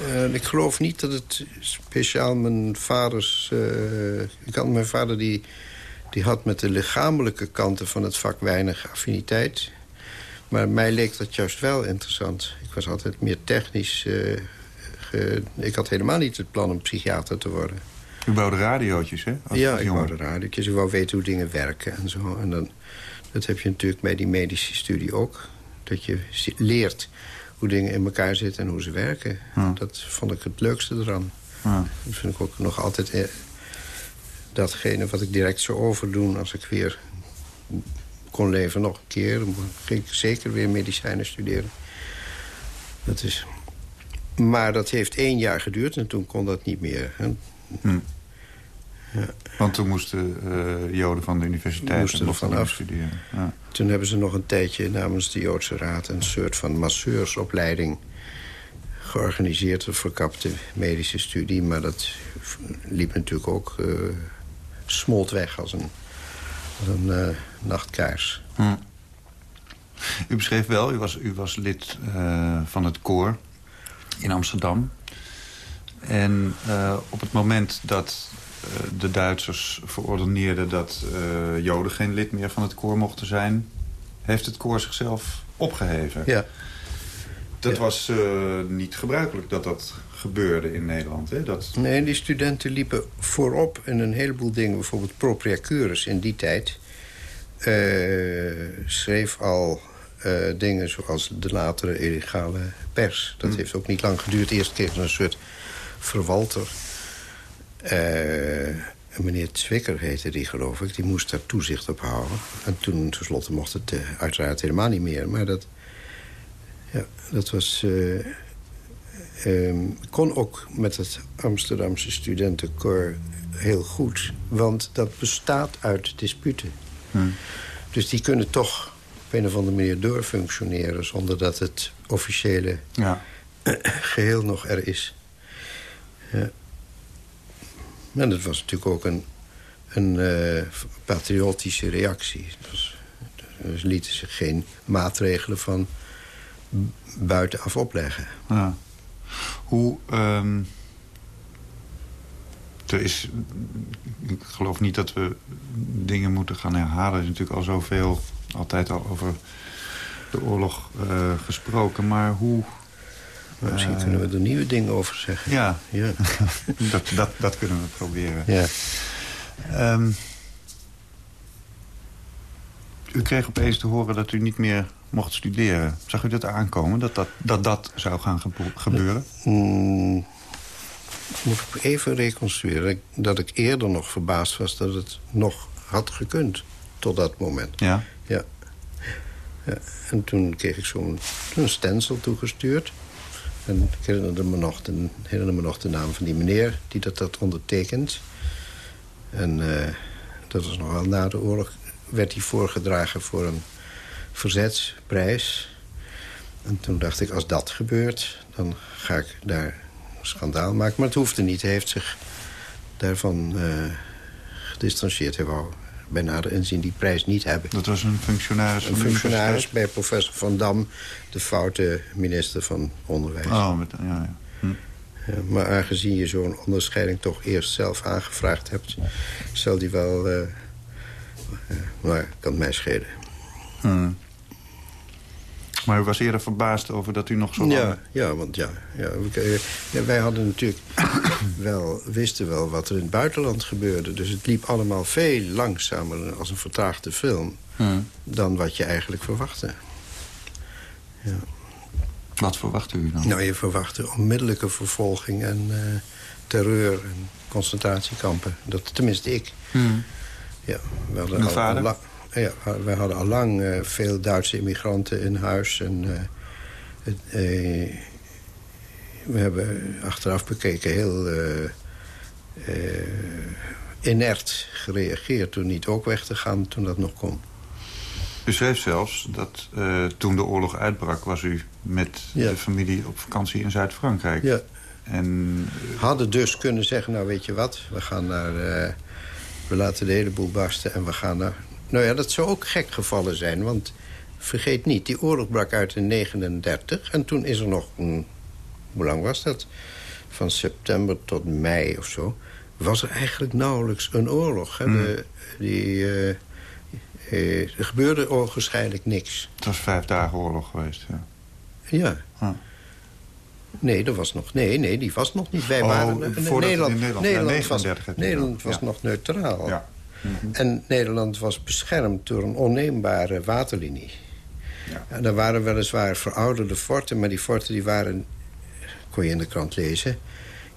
Uh, ik geloof niet dat het speciaal mijn vaders... Uh, ik had mijn vader die, die had met de lichamelijke kanten van het vak weinig affiniteit. Maar mij leek dat juist wel interessant. Ik was altijd meer technisch... Uh, ge, ik had helemaal niet het plan om psychiater te worden. U bouwde radiootjes, hè? Als ja, ik bouwde radiootjes. Ik wou weten hoe dingen werken en zo. En dan, dat heb je natuurlijk bij die medische studie ook. Dat je leert hoe dingen in elkaar zitten en hoe ze werken. Ja. Dat vond ik het leukste eraan. Ja. Dat vind ik ook nog altijd... Eh, datgene wat ik direct zou overdoen als ik weer kon leven nog een keer. Dan ging ik zeker weer medicijnen studeren. Dat is... Maar dat heeft één jaar geduurd en toen kon dat niet meer. En Hm. Ja. Want toen moesten uh, Joden van de universiteit er vanaf studeren. Ja. Toen hebben ze nog een tijdje namens de Joodse Raad... een soort van masseursopleiding georganiseerd, een verkapte medische studie. Maar dat liep natuurlijk ook... Uh, smolt weg als een, als een uh, nachtkaars. Hm. U beschreef wel, u was, u was lid van het koor in Amsterdam. En uh, op het moment dat de Duitsers verordeneerden... dat Joden geen lid meer van het koor mochten zijn... heeft het koor zichzelf opgeheven. Ja. Dat was uh, niet gebruikelijk dat dat gebeurde in Nederland. Hè? Dat... Nee, die studenten liepen voorop in een heleboel dingen. Bijvoorbeeld Propria Curis in die tijd... Uh, schreef al uh, dingen zoals de latere illegale pers. Dat mm. heeft ook niet lang geduurd. Eerst kreeg een soort verwalter. meneer Zwicker heette die, geloof ik. Die moest daar toezicht op houden. En toen, tenslotte, mocht het uiteraard helemaal niet meer. Maar dat ja, dat was... Um, kon ook met het Amsterdamse studentenkoor heel goed. Want dat bestaat uit disputen. Hmm. Dus die kunnen toch op een of andere manier doorfunctioneren... zonder dat het officiële ja. geheel nog er is. Ja. En dat was natuurlijk ook een, een uh, patriotische reactie. Dus, dus lieten zich geen maatregelen van buitenaf opleggen. Ja. Hoe... Um, er is, ik geloof niet dat we dingen moeten gaan herhalen. Er is natuurlijk al zoveel, altijd al over de oorlog uh, gesproken. Maar hoe... Maar misschien uh, kunnen we er nieuwe dingen over zeggen. Ja, ja. dat, dat, dat kunnen we proberen. Ja. Um, u kreeg opeens te horen dat u niet meer mocht studeren. Zag u dat aankomen, dat dat, dat, dat zou gaan gebeuren? Mm, moet ik even reconstrueren. Dat ik eerder nog verbaasd was dat het nog had gekund. Tot dat moment. Ja? En toen kreeg ik zo'n stencil toegestuurd. En ik herinnerde me, nog de, de naam van die meneer die dat had ondertekend. En uh, dat was nog wel na de oorlog. Werd hij voorgedragen voor een verzetsprijs. En toen dacht ik, als dat gebeurt, dan ga ik daar een schandaal maken. Maar het hoefde niet. Hij heeft zich daarvan uh, gedistanceerd. Hij wou bij nader inzien die prijs niet hebben. Dat was een functionaris Een functionaris bij professor Van Dam... de foute minister van Onderwijs. Oh, met, ja, ja. Hm. Ja, maar aangezien je zo'n onderscheiding toch eerst zelf aangevraagd hebt... zal die wel... Uh, uh, maar kan mij schelen. Hmm. Maar u was eerder verbaasd over dat u nog zo lang... Ja, ja want ja, ja, ja wij hadden natuurlijk wel, wisten wel wat er in het buitenland gebeurde. Dus het liep allemaal veel langzamer als een vertraagde film... Hmm. dan wat je eigenlijk verwachtte. Ja. Wat verwachtte u dan? Nou, je verwachtte onmiddellijke vervolging en uh, terreur en concentratiekampen. Dat, tenminste ik. Hmm. Ja, wel Uw vader? Ja, wij hadden al lang uh, veel Duitse immigranten in huis. En, uh, het, uh, we hebben achteraf bekeken heel inert gereageerd... toen niet ook weg te gaan toen dat nog kon. U schreef zelfs dat toen de oorlog uitbrak... was u met de familie op vakantie in Zuid-Frankrijk. Ja. En, Hadden dus kunnen zeggen, nou weet je wat... we gaan naar... we laten de hele boel barsten en we gaan naar nou ja, dat zou ook gek gevallen zijn, want vergeet niet... die oorlog brak uit in 1939 en toen is er nog een... Hoe lang was dat? Van september tot mei of zo... was er eigenlijk nauwelijks een oorlog. Hè? Hmm. die, uh, er gebeurde onwaarschijnlijk niks. Het was vijf dagen oorlog geweest, ja. Ja. Nee, dat was nog, nee, nee, die was nog niet. Wij oh, waren, Nederland, Nederland, Nederland, was, Nederland was nog neutraal. Ja. Mhm. En Nederland was beschermd door een onneembare waterlinie. Ja. En er waren weliswaar verouderde forten... maar die forten die waren, kon je in de krant lezen...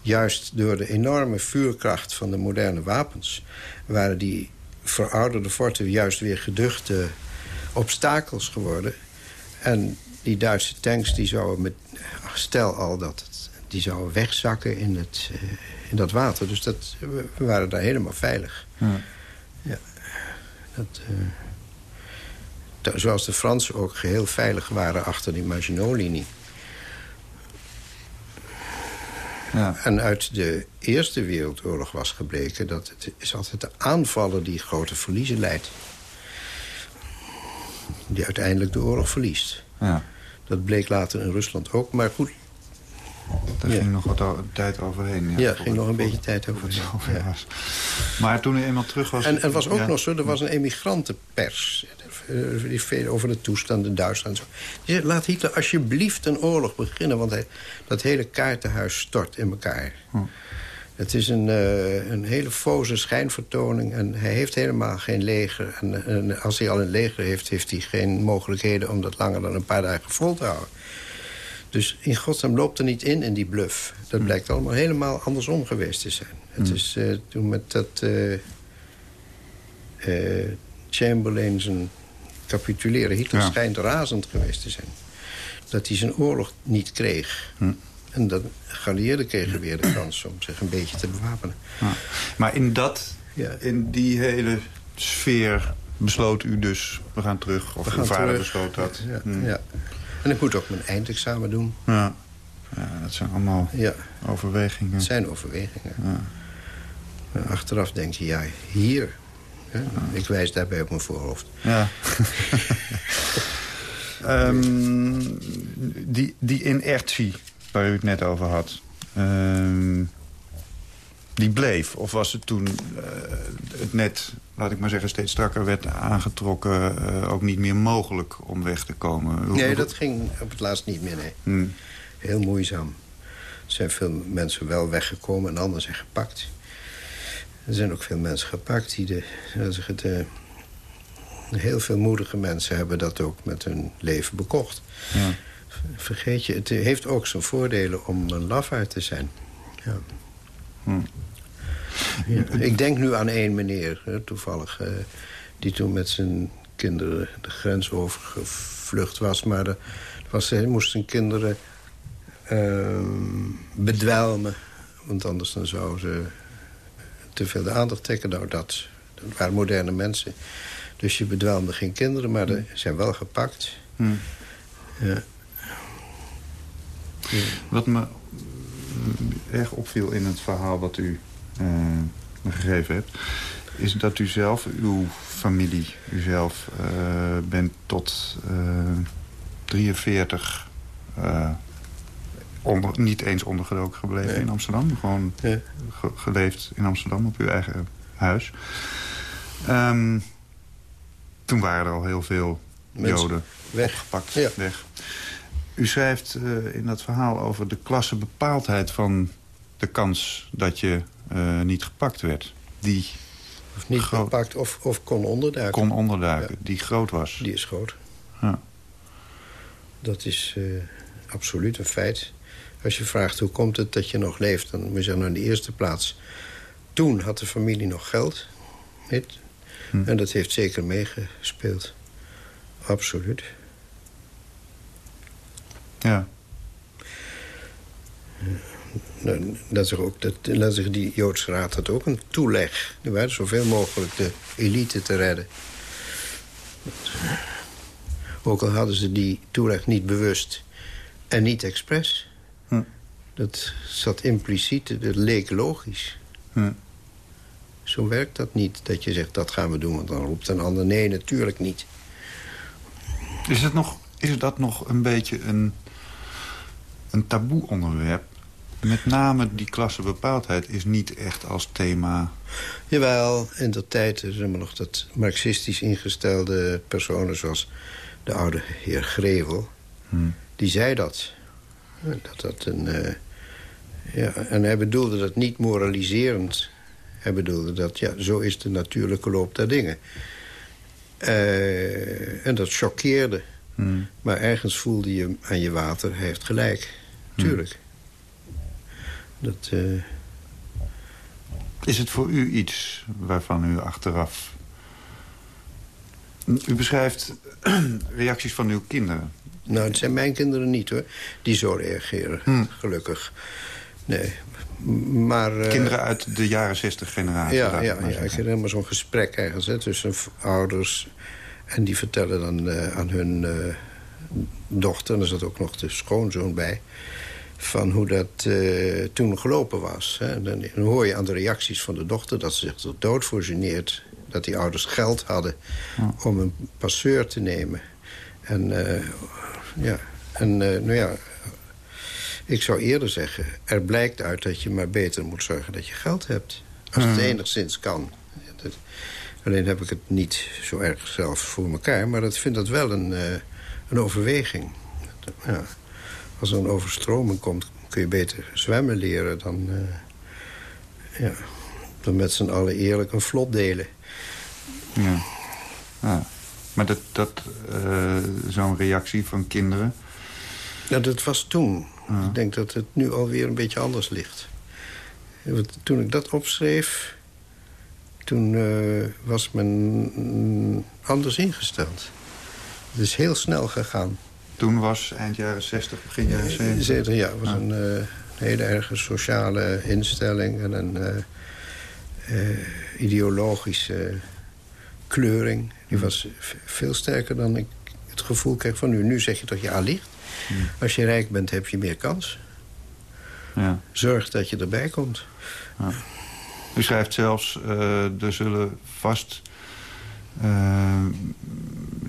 juist door de enorme vuurkracht van de moderne wapens... waren die verouderde forten juist weer geduchte obstakels geworden. En die Duitse tanks die zouden met... Stel al dat het, die zouden wegzakken in, het, uh, in dat water. Dus dat, we waren daar helemaal veilig. Ja. Dat, uh, zoals de Fransen ook geheel veilig waren achter die Maginot-linie. Ja. En uit de Eerste Wereldoorlog was gebleken... dat het is altijd de aanvallen die grote verliezen leidt. Die uiteindelijk de oorlog verliest. Ja. Dat bleek later in Rusland ook. Maar goed, daar ging nog wat tijd overheen. Ja, ja ging nog een beetje tijd overheen. Ja. Maar toen hij eenmaal terug was... En het was ook nog zo, er was een emigrantenpers... over de toestanden in Duitsland. Die zei, laat Hitler alsjeblieft een oorlog beginnen... want hij, dat hele kaartenhuis stort in elkaar. Hm. Het is een, uh, een hele foze schijnvertoning en hij heeft helemaal geen leger. En, en, als hij al een leger heeft, heeft hij geen mogelijkheden... om dat langer dan een paar dagen vol te houden. Dus in godsnaam loopt er niet in, in die bluff. Dat hmm. blijkt allemaal helemaal andersom geweest te zijn. Het hmm. is uh, toen met dat... Uh, uh, Chamberlain zijn capituleren. Hitler schijnt razend geweest te zijn. Dat hij zijn oorlog niet kreeg. Hmm. En de geallieerden kregen weer de kans om zich een beetje te bewapenen. Maar in, dat, ja. in die hele sfeer besloot u dus... we gaan terug, of uw vader besloot dat. Ja, ja. En ik moet ook mijn eindexamen doen. Ja, ja dat zijn allemaal ja. overwegingen. Het zijn overwegingen. Ja. Achteraf denk je, ja, hier. Ik wijs daarbij op mijn voorhoofd. Ja. um, die, die inertie waar u het net over had... Um, die bleef? Of was het toen uh, het net, laat ik maar zeggen, steeds strakker werd aangetrokken... Uh, ook niet meer mogelijk om weg te komen? nee, dat ging op het laatst niet meer, nee. Hmm. Heel moeizaam. Er zijn veel mensen wel weggekomen en anderen zijn gepakt. Er zijn ook veel mensen gepakt die de... Het, uh, heel veel moedige mensen hebben dat ook met hun leven bekocht. Ja. Vergeet je, het heeft ook zijn voordelen om een lafaard te zijn. Ja. Hm. ik denk nu aan één meneer, toevallig... Uh, die toen met zijn kinderen de grens overgevlucht was. Maar de, was, hij moest zijn kinderen uh, bedwelmen. Want anders dan zouden ze te veel de aandacht trekken. Nou, dat, dat waren moderne mensen. Dus je bedwelmde geen kinderen, maar ze zijn wel gepakt. Hm. Ja. Wat me erg opviel in het verhaal wat u uh, me gegeven hebt... is dat u zelf, uw familie, u zelf uh, bent tot uh, 43... Onder, niet eens ondergedoken gebleven in Amsterdam. Gewoon ge geleefd in Amsterdam op uw eigen huis. Um, toen waren er al heel veel Joden weg. opgepakt. Ja. Weg. U schrijft uh, in dat verhaal over de klassebepaaldheid van de kans dat je uh, niet gepakt werd. Die of niet gepakt of, of kon onderduiken. Kon onderduiken, die groot was. Die is groot. Ja. Dat is uh, absoluut een feit. Als je vraagt hoe komt het dat je nog leeft... dan moet je zeggen, nou, in de eerste plaats... toen had de familie nog geld. Hm. En dat heeft zeker meegespeeld. Absoluut. Ja. Nou, dat is ook, dat, dat is die Joodse Raad had ook een toeleg. Waar, zoveel mogelijk de elite te redden. Ook al hadden ze die toeleg niet bewust en niet expres. Hm. Dat zat impliciet, dat leek logisch. Hm. Zo werkt dat niet, dat je zegt dat gaan we doen. Want dan roept een ander nee, natuurlijk niet. Is, het nog, is dat nog een beetje een een taboe onderwerp. Met name die klassebepaaldheid is niet echt als thema... Jawel, in de tijd is er nog dat marxistisch ingestelde personen... zoals de oude heer Grevel, hmm. die zei dat. Dat dat een... Uh, ja, en hij bedoelde dat niet moraliserend. Hij bedoelde dat, ja, zo is de natuurlijke loop der dingen. Uh, en dat choqueerde. Hmm. Maar ergens voelde je aan je water, hij heeft gelijk. Tuurlijk. Dat, uh... Is het voor u iets waarvan u achteraf... U beschrijft reacties van uw kinderen. Nou, het zijn mijn kinderen niet, hoor. Die zo reageren, hm. gelukkig. Nee, maar... Uh... Kinderen uit de jaren 60 generatie. Ja, ja, ja, ik heb helemaal zo'n gesprek ergens hè, tussen ouders... en die vertellen dan uh, aan hun uh, dochter... en er zat ook nog de schoonzoon bij... van hoe dat uh, toen gelopen was. Hè. Dan, dan, hoor je aan de reacties van de dochter dat ze zich er dood voor geneert. Dat die ouders geld hadden om een passeur te nemen. En ja, en nou ja, ik zou eerder zeggen... er blijkt uit dat je maar beter moet zorgen dat je geld hebt. Als het enigszins kan. Alleen heb ik het niet zo erg zelf voor elkaar. Maar ik vind dat wel een, uh, een overweging. Ja. Als er een overstroming komt, kun je beter zwemmen leren... dan, uh, ja, dan met z'n allen eerlijk een vlot delen. Ja. ja. Maar dat, dat uh, zo'n reactie van kinderen... Ja, dat was toen. Ja. Ik denk dat het nu alweer een beetje anders ligt. Toen ik dat opschreef toen uh, was men anders ingesteld. Het is heel snel gegaan. Toen was eind jaren 60, begin jaren 70? 70 ja, het was een, uh, een, hele erge sociale instelling... en een uh, ideologische kleuring. Die was veel sterker dan ik het gevoel kreeg van nu. Nu zeg je toch ja, licht. Hmm. Als je rijk bent, heb je meer kans. Ja. Zorg dat je erbij komt. Ja. U schrijft zelfs, uh, er zullen vast... Uh,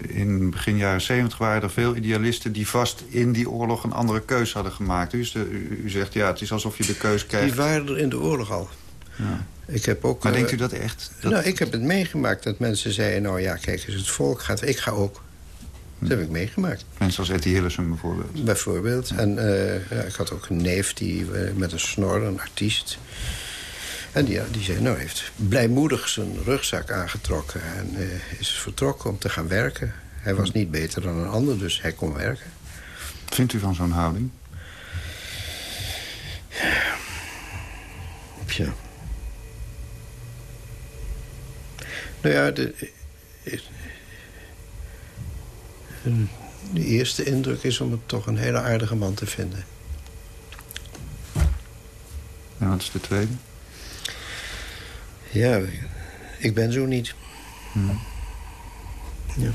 in begin jaren 70 waren er veel idealisten... die vast in die oorlog een andere keus hadden gemaakt. U, u, u zegt, ja, het is alsof je de keus krijgt... Die waren er in de oorlog al. Ja. Ik heb ook, maar denkt u dat echt? Dat... Nou, ik heb het meegemaakt dat mensen zeiden... nou ja, kijk eens, het volk gaat... Ik ga ook. Dat heb ik meegemaakt. Mensen als Etty Hillesum bijvoorbeeld? Bijvoorbeeld. Ja. En uh, ja, ik had ook een neef die, uh, met een snor, een artiest... En die, die zei, nou, heeft blijmoedig zijn rugzak aangetrokken... en uh, is vertrokken om te gaan werken. Hij was niet beter dan een ander, dus hij kon werken. Vindt u van zo'n houding? Ja. Nou ja, de, de eerste indruk is om het toch een hele aardige man te vinden. En wat is de tweede? Ja, ik ben zo niet. Hmm. Ja.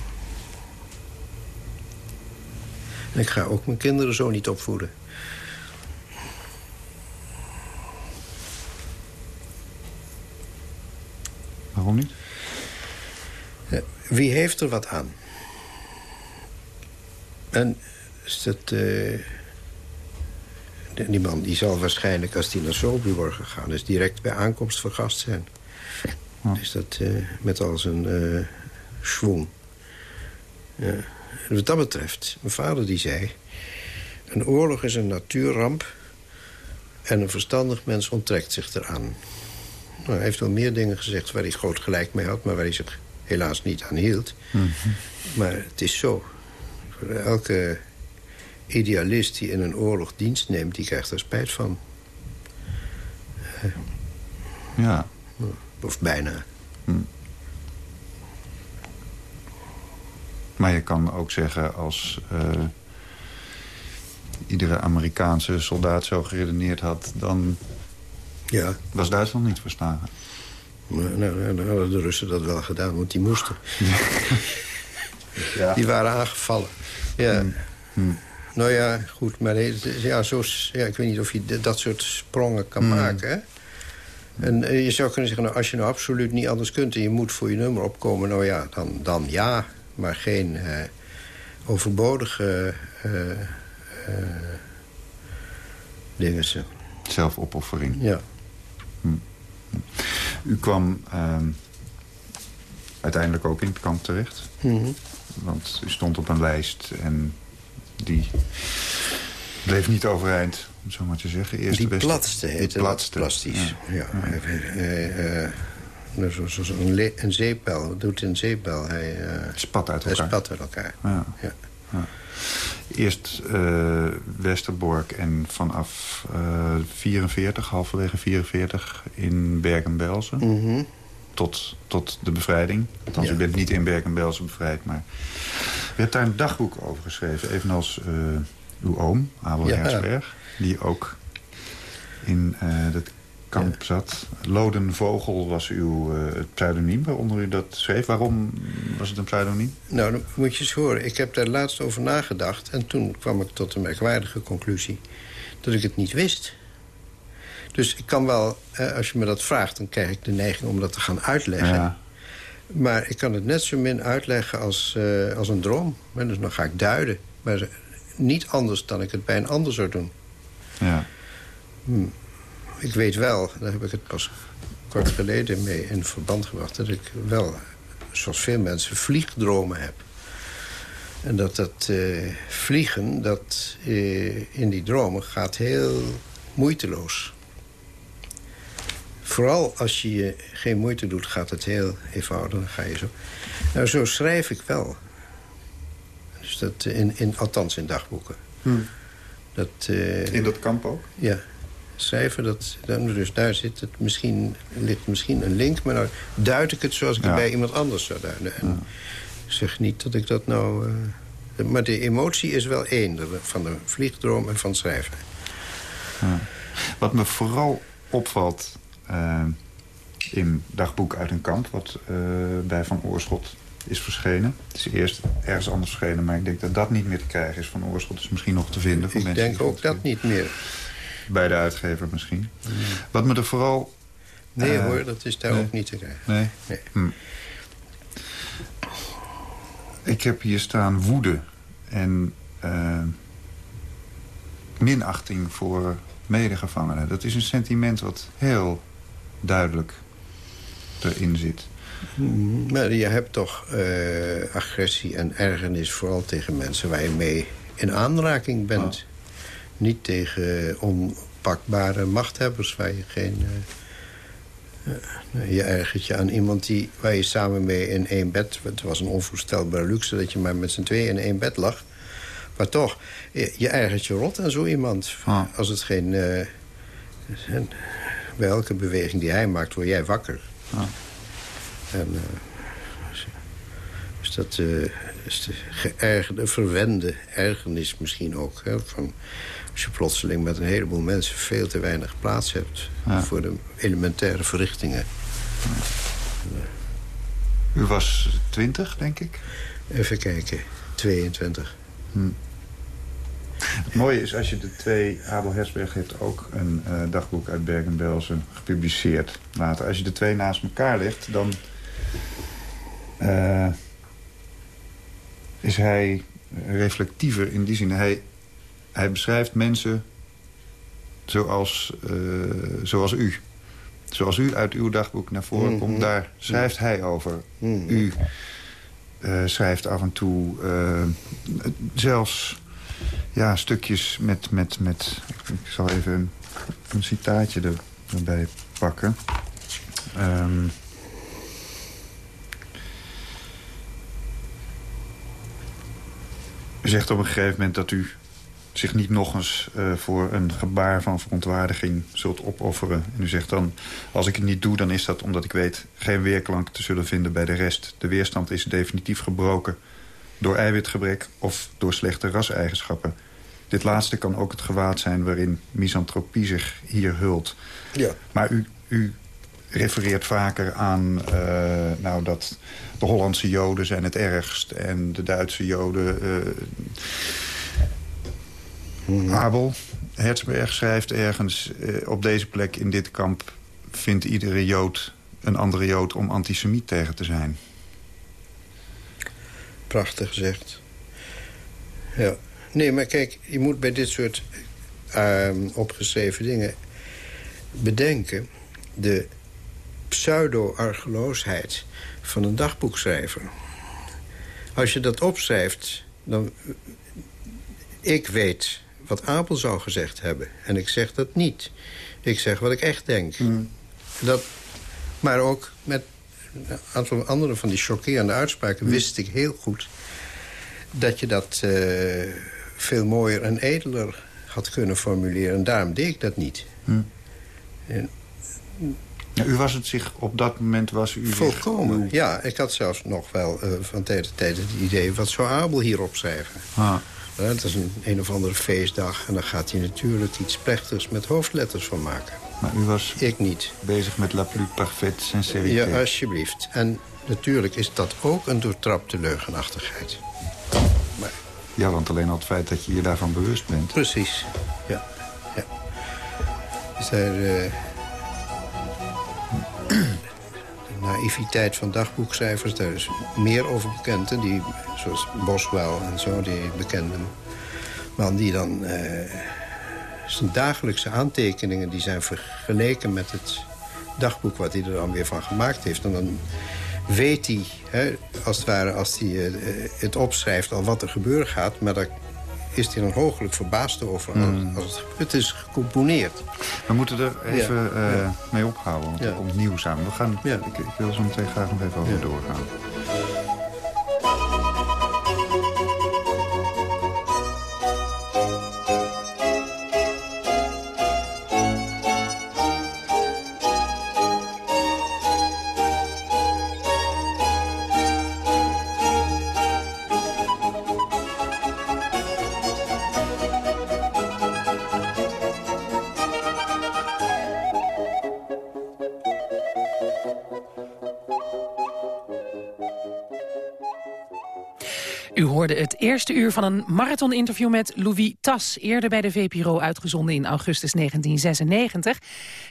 En ik ga ook mijn kinderen zo niet opvoeden. Waarom niet? Wie heeft er wat aan? En is dat... Uh, die man die zal waarschijnlijk, als hij naar Sobibor gegaan is... direct bij aankomst vergast zijn. Ja. Is dat uh, met al zijn uh, schwung. Ja. Wat dat betreft, mijn vader die zei... een oorlog is een natuurramp... en een verstandig mens onttrekt zich eraan. Nou, hij heeft wel meer dingen gezegd waar hij groot gelijk mee had... maar waar hij zich helaas niet aan hield. Mm -hmm. Maar het is zo. Voor elke idealist die in een oorlog dienst neemt... die krijgt er spijt van. Ja. Of bijna. Hm. Maar je kan ook zeggen als... Uh, iedere Amerikaanse soldaat zo geredeneerd had... dan ja. was Duitsland niet verslagen. Maar, nou, dan hadden de Russen dat wel gedaan, want die moesten. ja. Die waren aangevallen. Ja. Hm. Hm. Nou ja, goed, maar ja, zo, ja, ik weet niet of je dat soort sprongen kan Mm. maken. Hè? En uh, je zou kunnen zeggen, nou, als je nou absoluut niet anders kunt... en je moet voor je nummer opkomen, nou ja, dan, dan ja. Maar geen uh, overbodige uh, dingen. Zelfopoffering. Ja. Hm. U kwam ehm, uiteindelijk ook in het kamp terecht. Mm -hmm. Want u stond op een lijst en die bleef niet overeind, om zo maar te zeggen. Eerste die beste, platste heette platste. plastisch. Ja. ja. ja. Uh, uh, Zoals een, een zeepbel. Wat doet een zeepbel? Hij uh, spat uit elkaar. Hij spat uit elkaar. Ja. ja. Eerst uh, Westerbork en vanaf uh, 44, halverwege 44 in Bergen-Belsen. Mm -hmm. tot, tot de bevrijding. Althans, u bent niet in Bergen-Belsen bevrijd, maar... U hebt daar een dagboek over geschreven, evenals uw oom, Abel Ja. Hersberg... die ook in uh, dat kamp zat. Lodenvogel was uw uh, het pseudoniem waaronder u dat schreef. Waarom was het een pseudoniem? Nou, dan moet je eens horen. Ik heb daar laatst over nagedacht. En toen kwam ik tot een merkwaardige conclusie. dat ik het niet wist. Dus ik kan wel, als je me dat vraagt... dan krijg ik de neiging om dat te gaan uitleggen. Ja. Maar ik kan het net zo min uitleggen als, eh, als een droom. dus dan ga ik duiden. Maar niet anders dan ik het bij een ander zou doen. Ja. Hm. Ik weet wel, daar heb ik het pas kort geleden mee in verband gebracht... dat ik wel, zoals veel mensen, vliegdromen heb. En dat dat uh, vliegen, dat uh, in die dromen gaat heel moeiteloos. Vooral als je je geen moeite doet, gaat het heel eenvoudig. Dan ga je zo. Nou, zo schrijf ik wel. Dat in, in, althans in dagboeken. Hmm. Dat, uh, in dat kamp ook? Ja. Schrijven, dat, dus daar zit het misschien, ligt misschien een link... maar nou duid ik het zoals ik het bij iemand anders zou duiden. En ik zeg niet dat ik dat nou... Uh, maar de emotie is wel één, van de vliegdroom en van schrijven. Ja. Wat me vooral opvalt uh, in Dagboek uit een kamp... wat uh, bij Van Oorschot is verschenen. Het is eerst ergens anders verschenen, maar ik denk dat dat niet meer te krijgen is. Van Oorschot is misschien nog te vinden. Voor ik mensen denk ook dat niet meer. Bij de uitgever misschien. Wat me er vooral... Nee uh, hoor, dat is daar nee. ook niet te krijgen. Nee? nee. Hm. Ik heb hier staan woede en minachting voor medegevangenen. Dat is een sentiment wat heel duidelijk erin zit. Maar je hebt toch uh, agressie en ergernis vooral tegen mensen waar je mee in aanraking bent. Oh. Niet tegen onpakbare machthebbers waar je geen... Uh, uh, je ergert je aan iemand die, waar je samen mee in één bed... Het was een onvoorstelbare luxe dat je maar met z'n tweeën in één bed lag. Maar toch, je, je ergert je rot aan zo iemand. Als het geen... bij elke beweging die hij maakt, word jij wakker. En, uh, dus dat uh, is de geërgerde, verwende ergernis misschien ook. Hè, van, als je plotseling met een heleboel mensen veel te weinig plaats hebt... Ja. voor de elementaire verrichtingen. U was twintig, denk ik? Even kijken, 22. Hm. Het mooie is, als je de twee... Abel Hersberg heeft ook een uh, dagboek uit Bergen-Belsen gepubliceerd. Later. Als je de twee naast elkaar legt, dan... Uh, is hij reflectiever in die zin. Hij, hij beschrijft mensen zoals, uh, zoals u. Zoals u uit uw dagboek naar voren mm -hmm. komt, daar schrijft hij over. Mm -hmm. U uh, schrijft af en toe zelfs ja, stukjes met... met, met ik zal even een, een citaatje er, erbij pakken. Um, u zegt op een gegeven moment dat u zich niet nog eens uh, voor een gebaar van verontwaardiging zult opofferen. En u zegt dan, als ik het niet doe, dan is dat omdat ik weet... geen weerklank te zullen vinden bij de rest. De weerstand is definitief gebroken door eiwitgebrek of door slechte raseigenschappen. Dit laatste kan ook het gewaad zijn waarin misantropie zich hier hult. Ja. Maar u, u refereert vaker aan uh, nou, dat de Hollandse joden zijn het ergst... en de Duitse joden... Mhm. Abel Herzberg schrijft ergens... Uh, op deze plek in dit kamp vindt iedere jood een andere jood... om antisemiet tegen te zijn. Prachtig gezegd. Ja. Nee, maar kijk, je moet bij dit soort uh, opgeschreven dingen bedenken... de pseudo-argeloosheid van een dagboekschrijver. Als je dat opschrijft, dan... Ik weet wat Abel zou gezegd hebben. En ik zeg dat niet. Ik zeg wat ik echt denk. Mm. Dat, maar ook met een aantal andere van die chockerende uitspraken... Mm. wist ik heel goed dat je dat uh, veel mooier en edeler had kunnen formuleren. En daarom deed ik dat niet. Mm. En, ja, u was het zich op dat moment was u volkomen. Zich, Ja, ik had zelfs nog wel uh, van tijd tot tijd het idee... wat zou Abel hierop schrijven? Ah. Ja, het is een, een of andere feestdag en dan gaat hij natuurlijk iets plechtigs met hoofdletters van maken. Maar u was Ik niet. bezig met la plus parfaite sincérité. Ja, alsjeblieft. En natuurlijk is dat ook een doortrapte leugenachtigheid. Maar... Ja, want alleen al het feit dat je je daarvan bewust bent. Precies, ja. ja. Dus daar, uh, naïviteit van dagboekschrijvers, daar is meer over bekend. Die, zoals Boswell en zo, die bekende man die dan... Uh, zijn dagelijkse aantekeningen die zijn vergeleken met het dagboek... wat hij er dan weer van gemaakt heeft. En dan weet hij, hè, als het ware, als hij uh, het opschrijft... al wat er gebeuren gaat, maar daar is hij dan hooglijk verbaasd over mm. als het gebeurt is gecomponeerd. We moeten er even ja, uh, mee ophouden, want er komt nieuws aan. We gaan, ik, ik, wil zo meteen graag nog even over doorgaan. Eerste uur van een marathoninterview met Louis Tas... eerder bij de VPRO uitgezonden in augustus 1996.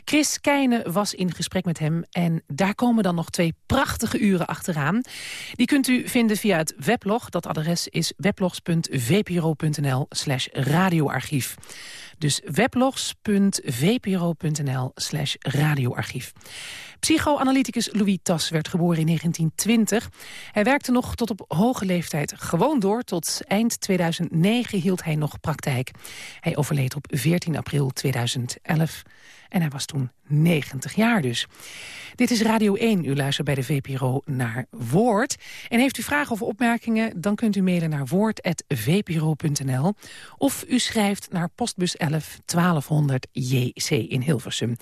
Chris Keijne was in gesprek met hem en daar komen dan nog twee prachtige uren achteraan. Die kunt u vinden via het weblog. Dat adres is weblogs.vpro.nl slash radioarchief. Dus weblogs.vpro.nl slash radioarchief. Psychoanalyticus Louis Tas werd geboren in 1920. Hij werkte nog tot op hoge leeftijd gewoon door. Tot eind 2009 hield hij nog praktijk. Hij overleed op 14 april 2011 en hij was toen 90 jaar dus. Dit is Radio 1. U luistert bij de VPRO naar Woord. En heeft u vragen of opmerkingen, dan kunt u mailen naar woord.vpro.nl. Of u schrijft naar postbus 11 1200 JC in Hilversum.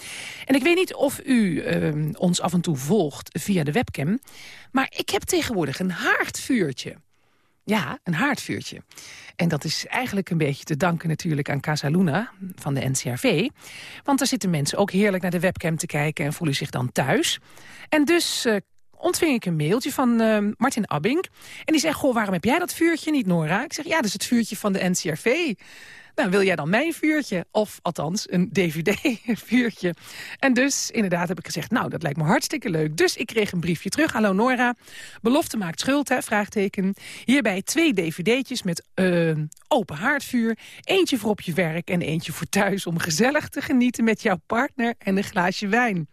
En ik weet niet of u uh, ons af en toe volgt via de webcam... maar ik heb tegenwoordig een haardvuurtje. Ja, een haardvuurtje. En dat is eigenlijk een beetje te danken natuurlijk aan Casa Luna van de NCRV. Want daar zitten mensen ook heerlijk naar de webcam te kijken... en voelen zich dan thuis. En dus uh, ontving ik een mailtje van uh, Martin Abbing. En die zegt, goh, waarom heb jij dat vuurtje niet, Nora? Ik zeg, ja, dat is het vuurtje van de NCRV. Nou, wil jij dan mijn vuurtje? Of althans, een dvd-vuurtje. En dus, inderdaad, heb ik gezegd, nou, dat lijkt me hartstikke leuk. Dus ik kreeg een briefje terug. Hallo Nora, belofte maakt schuld, hè, vraagteken. Hierbij twee dvd'tjes met uh, open haardvuur. Eentje voor op je werk en eentje voor thuis... om gezellig te genieten met jouw partner en een glaasje wijn.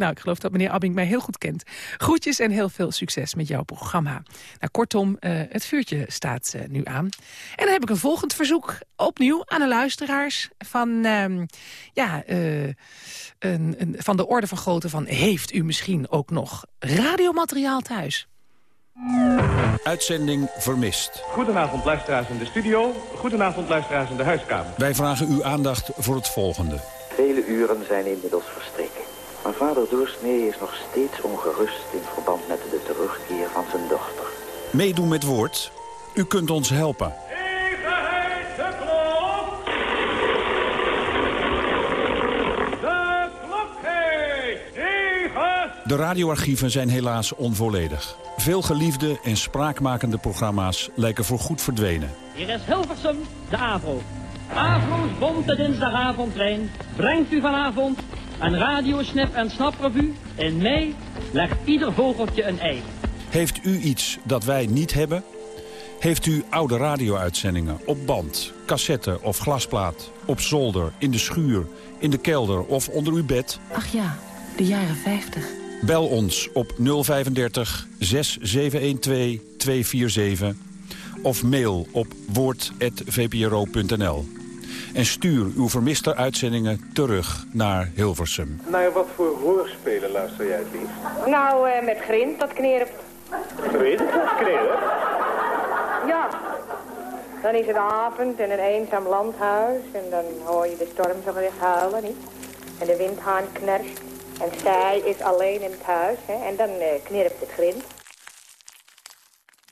Nou, ik geloof dat meneer Abbing mij heel goed kent. Groetjes en heel veel succes met jouw programma. Nou, kortom, uh, het vuurtje staat uh, nu aan. En dan heb ik een volgend verzoek, opnieuw aan de luisteraars... van, uh, ja, uh, een, een, van de orde van grootte van... heeft u misschien ook nog radiomateriaal thuis? Uitzending vermist. Goedenavond luisteraars in de studio. Goedenavond luisteraars in de huiskamer. Wij vragen uw aandacht voor het volgende. Vele uren zijn inmiddels verstreken. Maar vader Doorsnee is nog steeds ongerust in verband met de terugkeer van zijn dochter. Meedoen met woord. U kunt ons helpen. de klok! De klok De radioarchieven zijn helaas onvolledig. Veel geliefde en spraakmakende programma's lijken voorgoed verdwenen. Hier is Hilversum, de AVRO. AVRO's bonte dinsdagavondtrein brengt u vanavond een radiosnip en snaprevue. In mei legt ieder vogeltje een ei. Heeft u iets dat wij niet hebben? Heeft u oude radio-uitzendingen op band, cassette of glasplaat... op zolder, in de schuur, in de kelder of onder uw bed? Ach ja, de jaren 50. Bel ons op 035 6712 247 of mail op woord.vpro.nl. En stuur uw vermiste uitzendingen terug naar Hilversum. Naar wat voor hoorspelen luister jij het liefst? Nou, uh, met grind, dat knerpt. Grind? Dat knerpt? Ja. Dan is het avond in een eenzaam landhuis en dan hoor je de storm zo weer huilen, niet? En de windhaan knerst en zij is alleen in het huis, hè? En dan uh, knirpt het grind.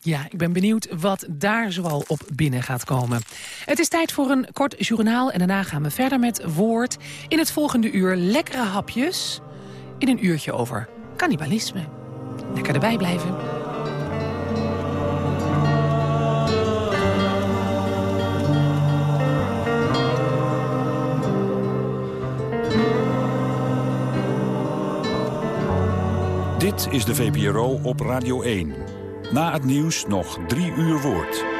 Ja, ik ben benieuwd wat daar zoal op binnen gaat komen. Het is tijd voor een kort journaal en daarna gaan we verder met Woord. In het volgende uur lekkere hapjes in een uurtje over cannibalisme. Lekker erbij blijven. Dit is de VPRO op Radio 1. Na het nieuws nog drie uur woord.